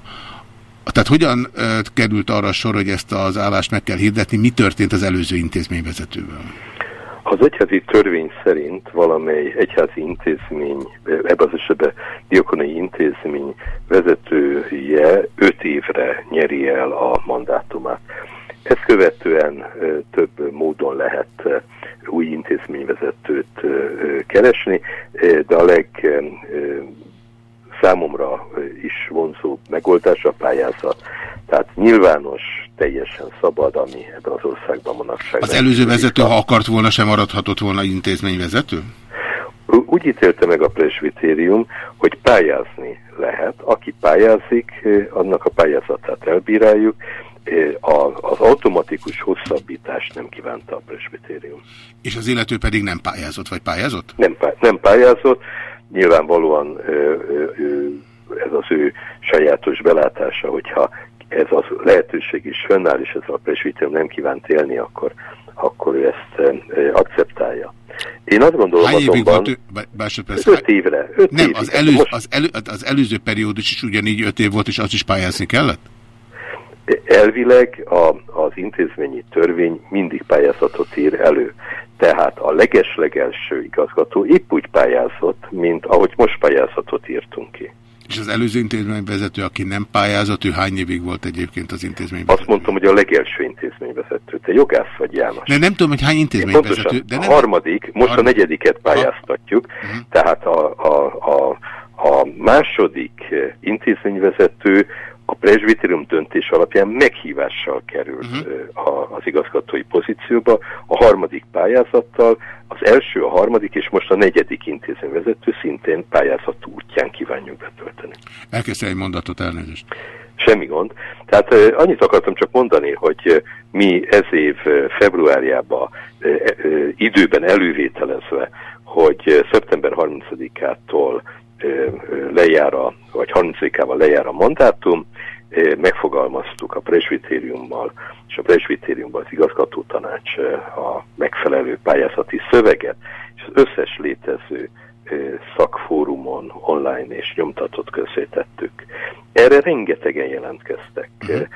tehát hogyan ö, került arra sor, hogy ezt az állást meg kell hirdetni? Mi történt az előző intézményvezetővel? Az egyházi törvény szerint valamely egyházi intézmény, ebben az esetben diakonai intézmény vezetője öt évre nyeri el a mandátumát. Ezt követően több módon lehet új intézményvezetőt keresni, de a leg számomra is vonzó megoldás a pályázat. Tehát nyilvános, teljesen szabad, ami ebben az országban manapság. Az előző vezető, ha akart volna, sem maradhatott volna intézményvezető? Úgy ítélte meg a presbitérium, hogy pályázni lehet. Aki pályázik, annak a pályázatát elbíráljuk. Az automatikus hosszabbítást nem kívánta a presbitérium. És az illető pedig nem pályázott, vagy pályázott? Nem, nem pályázott, nyilvánvalóan ez az ő sajátos belátása, hogyha ez az lehetőség is fönnáll, és ez a presbitérium nem kívánt élni, akkor, akkor ő ezt akceptálja. Én azt gondolom Hány évig volt ő? Másodperc. Öt évre. Öt Nem, évig. az, előz, Most az, elő, az előző periódus is ugyanígy öt év volt, és az is pályázni kellett? Elvileg a, az intézményi törvény mindig pályázatot ír elő. Tehát a legeslegelső igazgató épp úgy pályázott, mint ahogy most pályázatot írtunk ki. És az előző intézményvezető, aki nem pályázott, ő hány évig volt egyébként az intézményvezető? Azt mondtam, hogy a legelső intézményvezető. Te jogász vagy, János. De nem tudom, hogy hány intézményvezető. Pontosan. De a nem, harmadik, most a Harmadik. Mhm. negyediket pályáztatjuk, tehát a, a, a, a második intézményvezető a presbitérium döntés alapján meghívással került uh-huh. a, az igazgatói pozícióba, a harmadik pályázattal, az első, a harmadik és most a negyedik intézményvezető szintén pályázat útján kívánjuk betölteni. Elkezdte egy mondatot elnézést. Semmi gond. Tehát uh, annyit akartam csak mondani, hogy uh, mi ez év uh, februárjában uh, uh, időben elővételezve, hogy uh, szeptember 30-ától lejár a, vagy 30-ával lejár a mandátum, megfogalmaztuk a presbitériummal, és a presbitériumban az igazgató tanács a megfelelő pályázati szöveget, és az összes létező szakfórumon online és nyomtatott közzétettük. Erre rengetegen jelentkeztek. Uh-huh.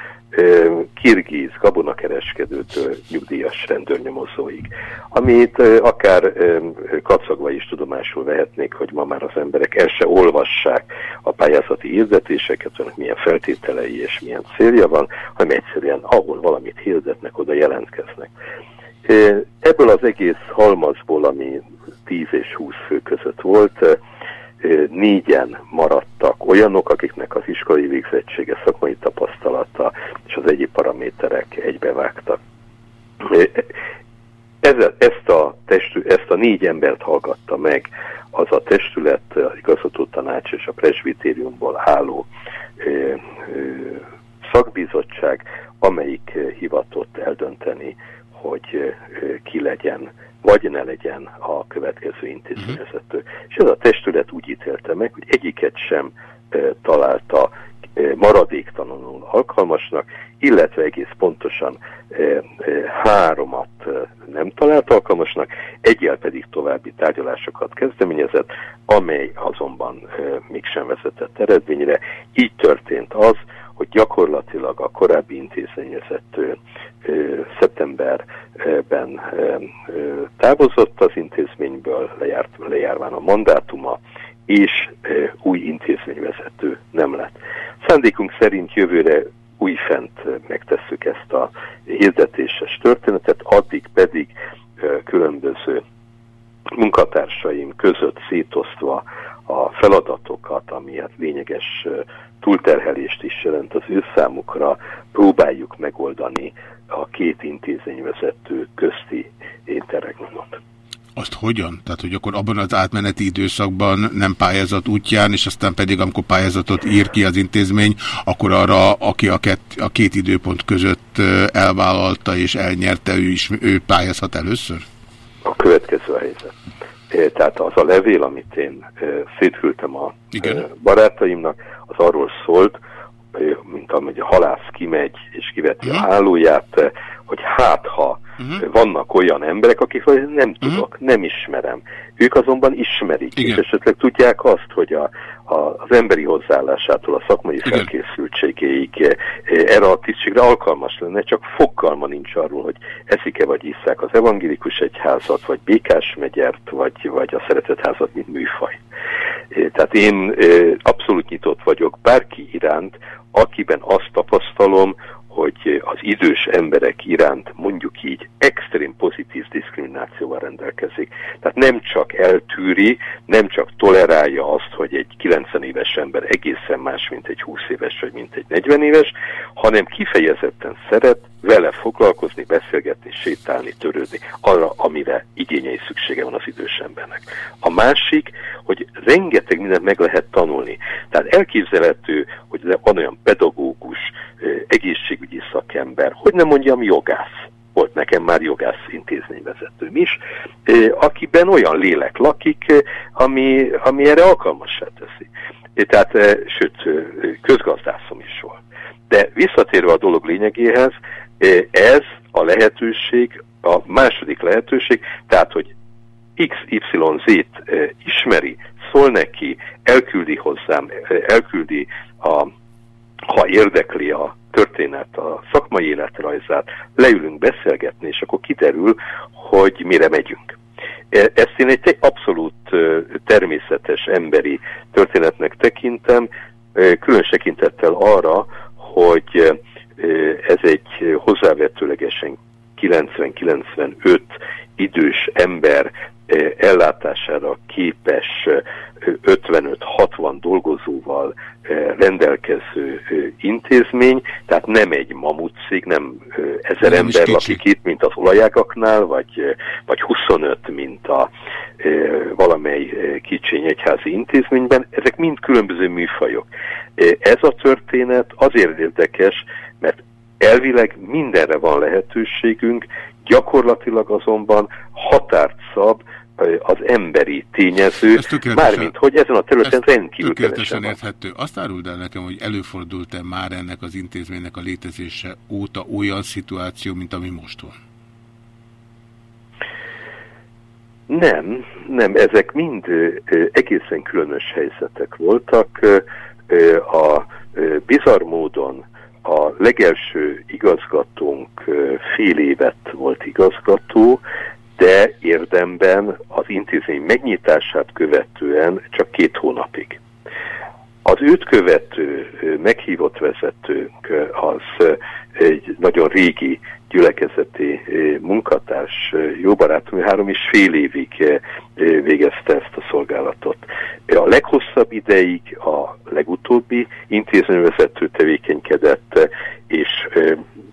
Kirgiz, gabonakereskedőtől nyugdíjas rendőrnyomozóig, amit akár kacagva is tudomásul vehetnék, hogy ma már az emberek el se olvassák a pályázati hirdetéseket, hogy milyen feltételei és milyen célja van, hanem egyszerűen ahol valamit hirdetnek, oda jelentkeznek. Ebből az egész halmazból, ami 10 és 20 fő között volt, négyen maradtak olyanok, akiknek az iskolai végzettsége, szakmai tapasztalata és az egyéb paraméterek egybevágtak. Ezzel, ezt, a testü, ezt a négy embert hallgatta meg az a testület, az igazgató tanács és a presbitériumból álló ö, ö, szakbizottság, amelyik hivatott eldönteni, hogy ö, ki legyen vagy ne legyen a következő intézményvezető. Uh-huh. És ez a testület úgy ítélte meg, hogy egyiket sem találta maradéktalanul alkalmasnak, illetve egész pontosan háromat nem talált alkalmasnak, egyel pedig további tárgyalásokat kezdeményezett, amely azonban mégsem vezetett eredményre. Így történt az, hogy gyakorlatilag a korábbi intézményvezető szeptemberben távozott az intézményből, lejárt, lejárván a mandátuma, és új intézményvezető nem lett. Szándékunk szerint jövőre újfent megtesszük ezt a hirdetéses történetet, addig pedig különböző munkatársaim között szétosztva a feladatokat, ami hát lényeges túlterhelést is jelent az ő számukra, próbáljuk megoldani a két intézményvezető közti interregnumot. Azt hogyan? Tehát, hogy akkor abban az átmeneti időszakban nem pályázat útján, és aztán pedig, amikor pályázatot ír ki az intézmény, akkor arra, aki a, két, a két időpont között elvállalta és elnyerte, ő is ő pályázhat először? A következő helyzet. Tehát az a levél, amit én szétküldtem a Igen. barátaimnak, az arról szólt, mint amely a halász kimegy és kiveti uh -huh. a mhm. hálóját, hogy hát ha uh mhm. -huh. vannak olyan emberek, akik nem mhm. tudok, uh -huh. nem ismerem. Ők azonban ismerik, Igen. és esetleg tudják azt, hogy a, a, az emberi hozzáállásától a szakmai Igen. felkészültségéig erre a tisztségre alkalmas lenne, csak fogalma nincs arról, hogy eszik-e vagy isszák az evangélikus egyházat, vagy Békás megyert, vagy, vagy a szeretetházat, mint műfaj. Tehát én abszolút nyitott vagyok bárki iránt, akiben azt tapasztalom, hogy az idős emberek iránt mondjuk így extrém pozitív diszkriminációval rendelkezik. Tehát nem csak eltűri, nem csak tolerálja azt, hogy egy 90 éves ember egészen más, mint egy 20 éves vagy mint egy 40 éves, hanem kifejezetten szeret vele foglalkozni, beszélgetni, sétálni, törődni, arra, amire igényei szüksége van az idős embernek. A másik, hogy rengeteg mindent meg lehet tanulni. Tehát elképzelhető, hogy van olyan pedagógus, egészségügyi szakember, hogy nem mondjam jogász, volt nekem már jogász intézményvezetőm is, akiben olyan lélek lakik, ami, ami erre alkalmassá teszi. Tehát, sőt, közgazdászom is volt. De visszatérve a dolog lényegéhez, ez a lehetőség, a második lehetőség, tehát, hogy XYZ-t ismeri, szól neki, elküldi hozzám, elküldi a ha érdekli a történet, a szakmai életrajzát, leülünk beszélgetni, és akkor kiderül, hogy mire megyünk. E, ezt én egy abszolút természetes emberi történetnek tekintem, különös tekintettel arra, hogy ez egy hozzávetőlegesen 90-95 idős ember ellátására képes eh, 55-60 dolgozóval rendelkező intézmény, tehát nem egy mamut cég, nem ezer Nem ember lakik itt, mint az olajágaknál, vagy, vagy 25, mint a valamely kicsiny egyházi intézményben. Ezek mind különböző műfajok. Ez a történet azért érdekes, mert elvileg mindenre van lehetőségünk, gyakorlatilag azonban határt szab az emberi tényező, mármint hogy ezen a területen rendkívül Tökéletesen érthető. Azt áruld el nekem, hogy előfordult-e már ennek az intézménynek a létezése óta olyan szituáció, mint ami most van? Nem, nem, ezek mind egészen különös helyzetek voltak. A bizarr módon a legelső igazgatónk fél évet volt igazgató, de érdemben az intézmény megnyitását követően csak két hónapig. Az őt követő meghívott vezetőnk az egy nagyon régi gyülekezeti munkatárs, jó barátom, három és fél évig végezte ezt a szolgálatot. A leghosszabb ideig a legutóbbi intézményvezető tevékenykedett, és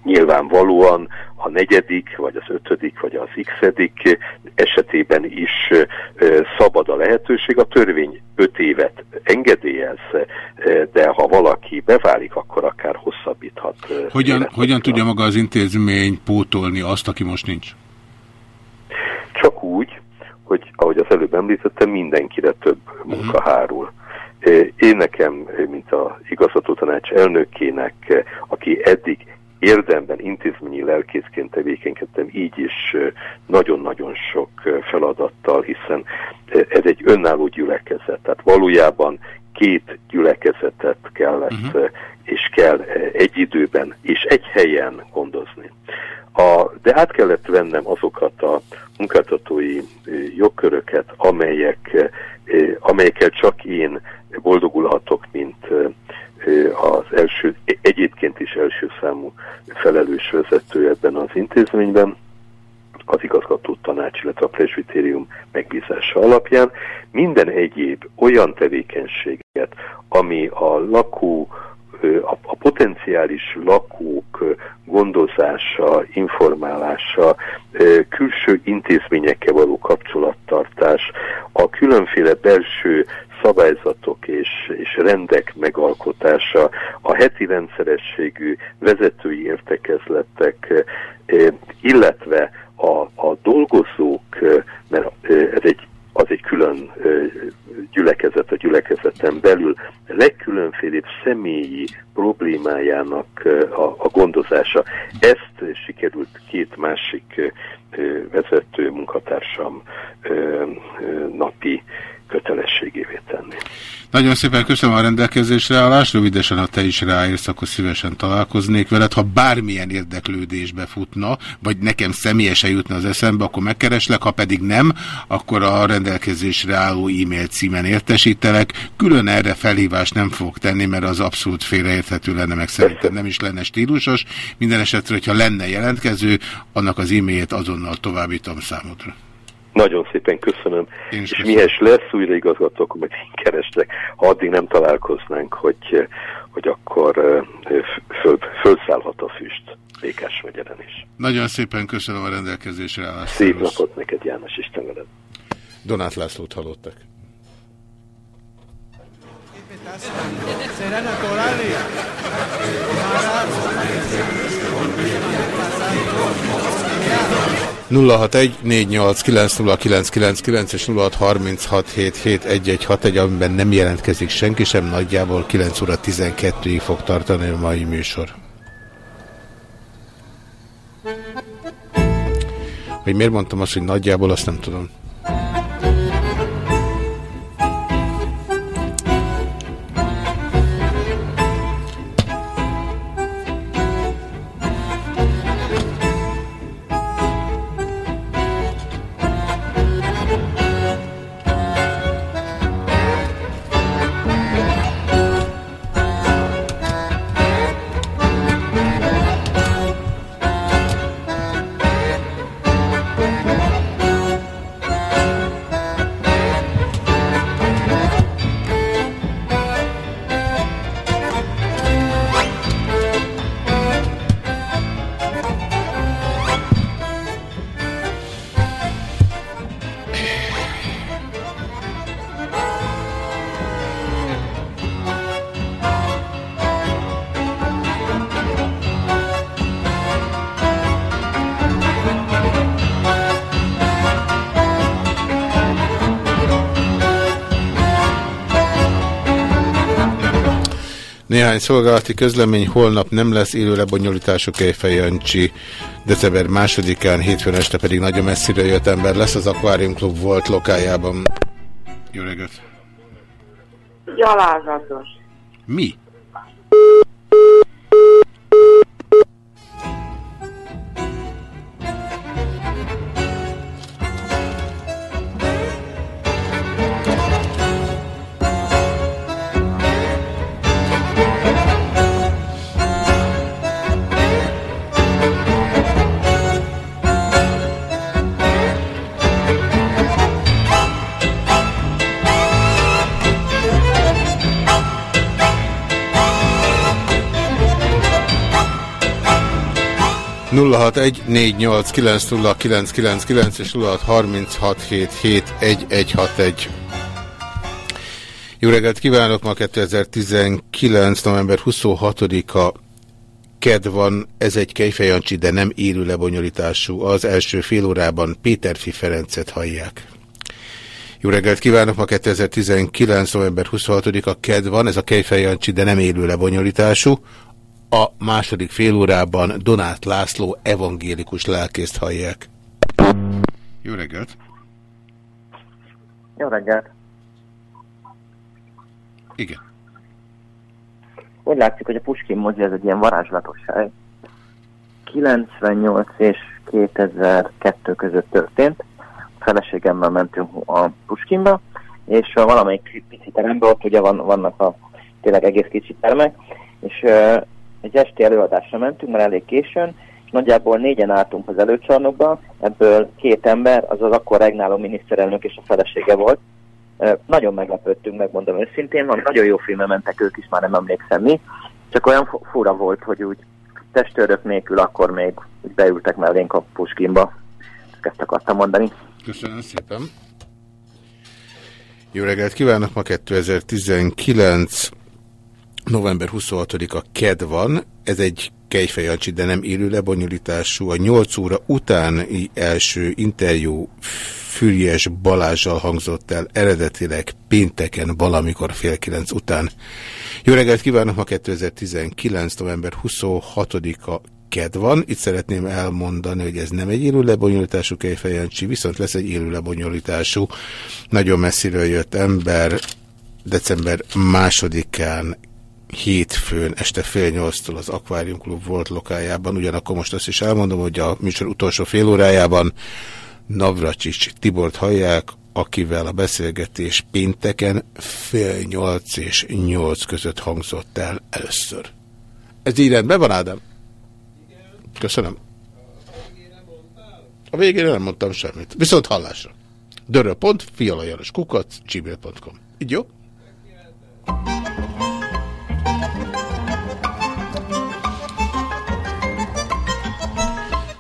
nyilvánvalóan a negyedik, vagy az ötödik, vagy az x esetében is szabad a lehetőség. A törvény öt évet engedélyez, de ha valaki beválik, akkor akár hosszabbíthat. Hogyan, hogyan tudja maga az intézmény pótolni azt, aki most nincs? Csak úgy, hogy ahogy az előbb említettem, mindenkire több munka hárul. Én nekem, mint a igazgató tanács elnökének, aki eddig érdemben intézményi lelkészként tevékenykedtem, így is nagyon-nagyon sok feladattal, hiszen ez egy önálló gyülekezet. Tehát valójában két gyülekezetet kellett uh-huh. és kell egy időben és egy helyen gondozni. A, de át kellett vennem azokat a munkáltatói jogköröket, amelyek, amelyekkel csak én boldogulhatok, mint az első, egyébként is első számú felelős vezető ebben az intézményben az igazgató tanács, illetve a presbitérium megbízása alapján. Minden egyéb olyan tevékenységet, ami a lakó, a, a potenciális lakók gondozása, informálása, külső intézményekkel való kapcsolattartás, a különféle belső szabályzatok és, és rendek megalkotása, a heti rendszerességű vezetői értekezletek, eh, illetve a, a dolgozók, eh, mert eh, ez egy, az egy külön gyülekezet a gyülekezeten belül, legkülönfélébb személyi problémájának a, a gondozása. Ezt sikerült két másik vezető munkatársam napi kötelességévé tenni. Nagyon szépen köszönöm a rendelkezésre állást, rövidesen, ha te is ráérsz, akkor szívesen találkoznék veled. Ha bármilyen érdeklődésbe futna, vagy nekem személyesen jutna az eszembe, akkor megkereslek, ha pedig nem, akkor a rendelkezésre álló e-mail címen értesítelek. Külön erre felhívást nem fogok tenni, mert az abszolút félreérthető lenne, meg szerintem nem is lenne stílusos. Minden esetre, hogyha lenne jelentkező, annak az e-mailjét azonnal továbbítom számodra. Nagyon szépen köszönöm. Én és köszönöm. mihez lesz újraigazgató, akkor majd én kereslek. Ha addig nem találkoznánk, hogy, hogy akkor föl, fölszállhat a füst Békás megyeren is. Nagyon szépen köszönöm a rendelkezésre állást. Szép napot neked, János, Isten veled. Donát Lászlót hallottak. Será natural y... Para... 061-489-0999 és 0636771161, amiben nem jelentkezik senki sem, nagyjából 9 óra 12-ig fog tartani a mai műsor. Hogy miért mondtam azt, hogy nagyjából, azt nem tudom. Szolgálati közlemény holnap nem lesz élő lebonyolítású Kejfej Jancsi. December másodikán, hétfőn este pedig nagyon messzire jött ember lesz az Aquarium Club volt lokájában. Jó reggelt! Gyalázatos. Mi? 061 és 06 Jó reggelt kívánok! Ma 2019. november 26-a ked van, ez egy kejfejancsi, de nem élő lebonyolítású. Az első fél órában Péterfi Ferencet hallják. Jó reggelt kívánok! Ma 2019. november 26-a KED van, ez a Kejfej Jancsi, de nem élő lebonyolítású. A második félórában Donát László evangélikus lelkészt hallják. Jó reggelt! Jó reggelt! Igen. Úgy látszik, hogy a Puskin mozi ez egy ilyen varázslatos hely. 98 és 2002 között történt. A feleségemmel mentünk a Puskinba, és valamelyik pici teremben ott ugye van, vannak a tényleg egész kicsi termek, és egy esti előadásra mentünk, mert elég későn, és nagyjából négyen álltunk az előcsarnokba, ebből két ember, az az akkor regnáló miniszterelnök és a felesége volt. Nagyon meglepődtünk, megmondom őszintén, van, nagyon jó filmbe mentek ők is, már nem emlékszem mi, csak olyan fu- fura volt, hogy úgy testőrök nélkül akkor még beültek mellénk a Puskinba. Ezt akartam mondani. Köszönöm szépen. Jó reggelt kívánok! Ma 2019. november 26-a KED van. Ez egy kejfejancsi, de nem élő lebonyolítású. A 8 óra utáni első interjú Füriyes Balázsjal hangzott el eredetileg pénteken valamikor fél kilenc után. Jó reggelt kívánok! Ma 2019. november 26-a KED van. Itt szeretném elmondani, hogy ez nem egy élő lebonyolítású kejfejancsi, viszont lesz egy élő lebonyolítású. Nagyon messziről jött ember december másodikán hétfőn este fél nyolctól az Aquarium Club volt lokájában. Ugyanakkor most azt is elmondom, hogy a műsor utolsó fél órájában Navracsics Tibort hallják, akivel a beszélgetés pénteken fél nyolc és nyolc között hangzott el először. Ez így rendben van, Ádám? Köszönöm. A végére nem mondtam semmit. Viszont hallásra. Dörö.fialajanos kukac gmail.com Így jó? hat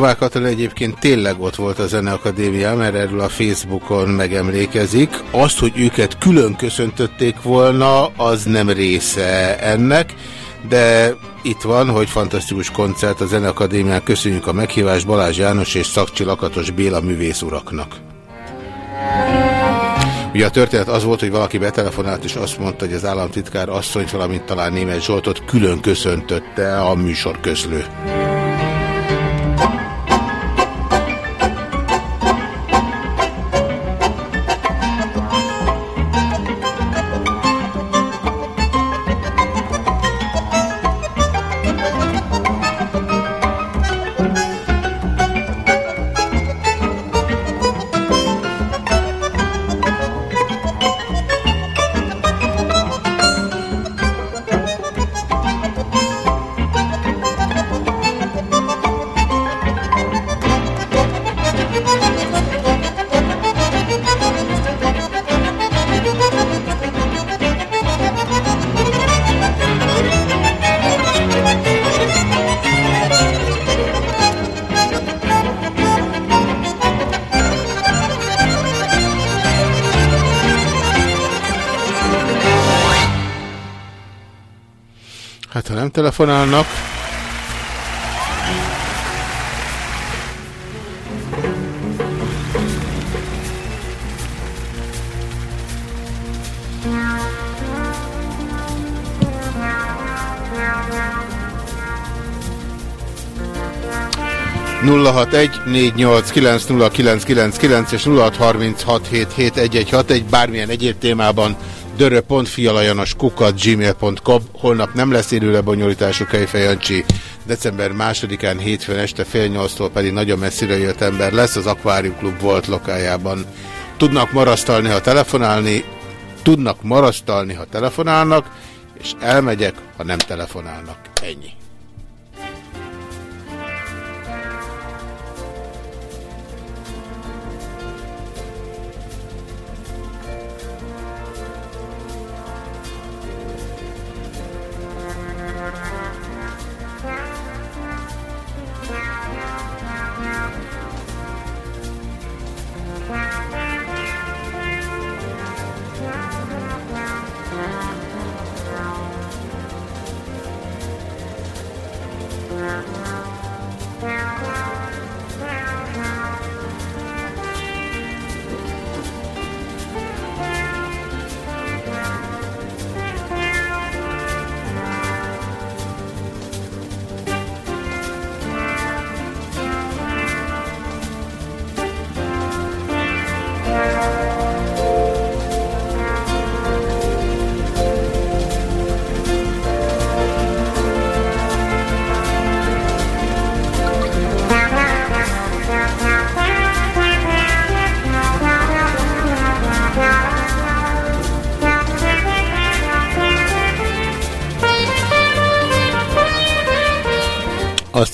Novák Katalin egyébként tényleg ott volt a Zeneakadémia, mert erről a Facebookon megemlékezik. Azt, hogy őket külön köszöntötték volna, az nem része ennek, de itt van, hogy fantasztikus koncert a Zeneakadémián. Köszönjük a meghívást Balázs János és Szakcsi Lakatos Béla művész uraknak. Ugye a történet az volt, hogy valaki betelefonált, és azt mondta, hogy az államtitkár asszonyt, valamint talán német Zsoltot külön köszöntötte a műsor közlő. Telefonálnak... nulla hat egy négy nyolc kilenc nulla kilenc kilenc kilenc és nulla hat harminc hat hét hét egy egy hat egy bármilyen egyéb témában kukat gmail.com Holnap nem lesz élő lebonyolítású Kejfejancsi. December másodikán hétfőn este fél nyolctól pedig nagyon messzire jött ember lesz az Aquarium Club volt lokájában. Tudnak marasztalni, ha telefonálni, tudnak marasztalni, ha telefonálnak, és elmegyek, ha nem telefonálnak. Ennyi.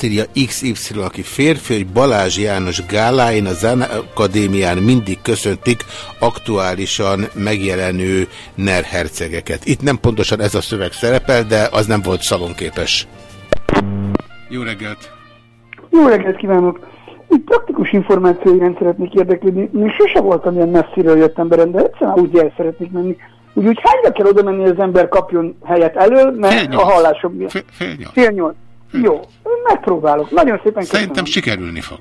Írja XY, aki férfi, hogy Balázs János gáláin a Zenakadémián mindig köszöntik aktuálisan megjelenő NER hercegeket. Itt nem pontosan ez a szöveg szerepel, de az nem volt szalonképes. Jó reggelt! Jó reggelt kívánok! Itt praktikus információ iránt szeretnék érdeklődni. Még sose voltam ilyen messziről jött emberem, de egyszerűen úgy el szeretnék menni. Úgyhogy hányra kell oda menni, hogy az ember kapjon helyet elől, mert a hallásom miatt. Fél, fél nyolc. Fél nyolc. Jó, megpróbálok. Nagyon szépen köszönöm. Szerintem sikerülni fog.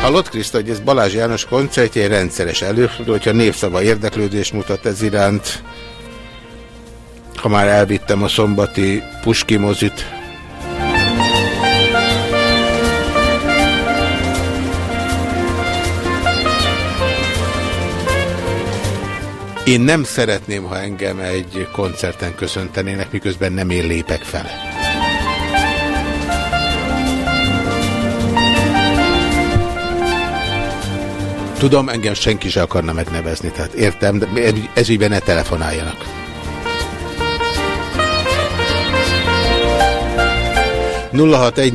Hallott Kriszta, hogy ez Balázs János koncertje egy rendszeres előfordul, hogyha népszava érdeklődés mutat ez iránt. Ha már elvittem a szombati Puski mozit. Én nem szeretném, ha engem egy koncerten köszöntenének, miközben nem én lépek fel. Tudom, engem senki se akarna megnevezni, tehát értem, de ezügyben ne telefonáljanak. nulla hat egy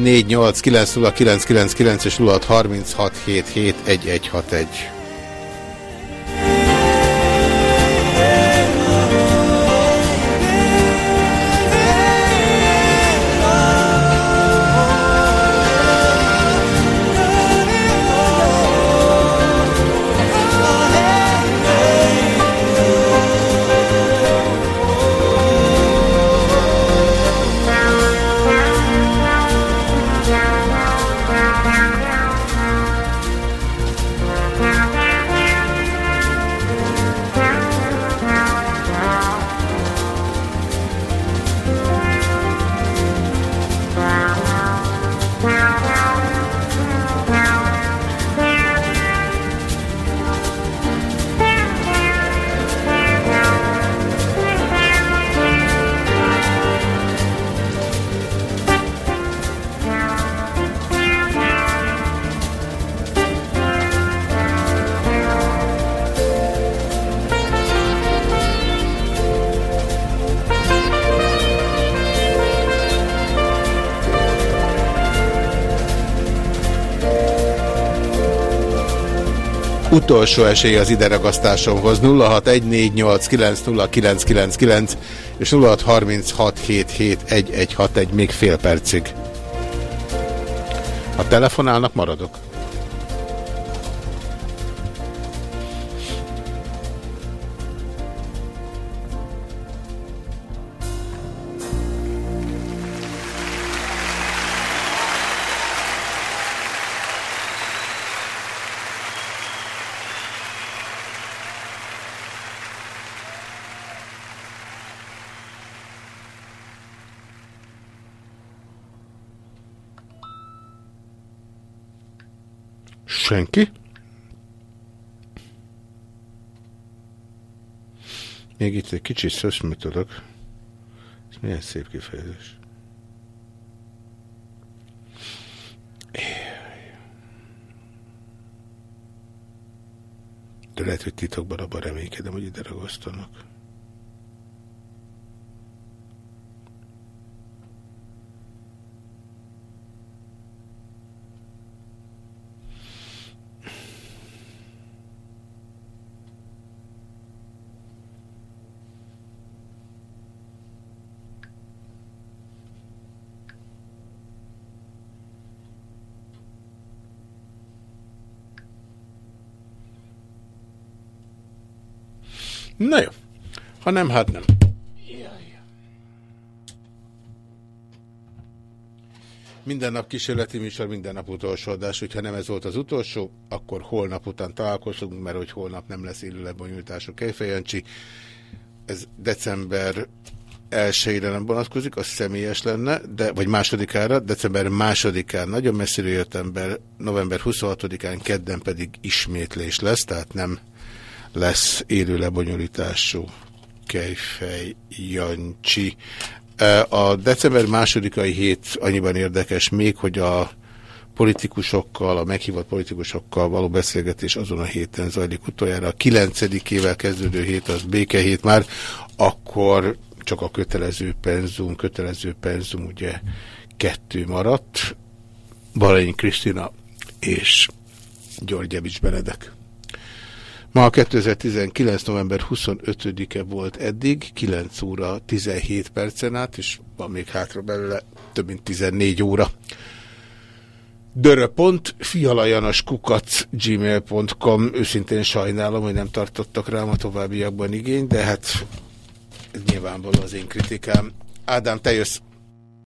Utolsó esély az ideragasztásomhoz 0614890999 és 0636771161 még fél percig. Ha telefonálnak, maradok. Senki? Még itt egy kicsit szöszmötölök. Ez milyen szép kifejezés. De lehet, hogy titokban abban reménykedem, hogy ide ragasztanak. Na jó. Ha nem, hát nem. Minden nap kísérleti műsor, minden nap utolsó adás. Hogyha nem ez volt az utolsó, akkor holnap után találkozunk, mert hogy holnap nem lesz élő lebonyolítású Kejfejancsi. Ez december elsőre nem vonatkozik, az személyes lenne, de, vagy másodikára, december másodikán nagyon messziről jött ember, november 26-án, kedden pedig ismétlés lesz, tehát nem lesz élő lebonyolítású Kejfej Jancsi. A december másodikai hét annyiban érdekes még, hogy a politikusokkal, a meghívott politikusokkal való beszélgetés azon a héten zajlik utoljára. A kilencedikével kezdődő hét az békehét már, akkor csak a kötelező penzum, kötelező penzum ugye kettő maradt, Balanyi Krisztina és Györgyevics Benedek. Ma a 2019. november 25-e volt eddig, 9 óra 17 percen át, és van még hátra belőle több mint 14 óra. Gmail.com Őszintén sajnálom, hogy nem tartottak rám a továbbiakban igény, de hát ez nyilvánvaló az én kritikám. Ádám, te jössz.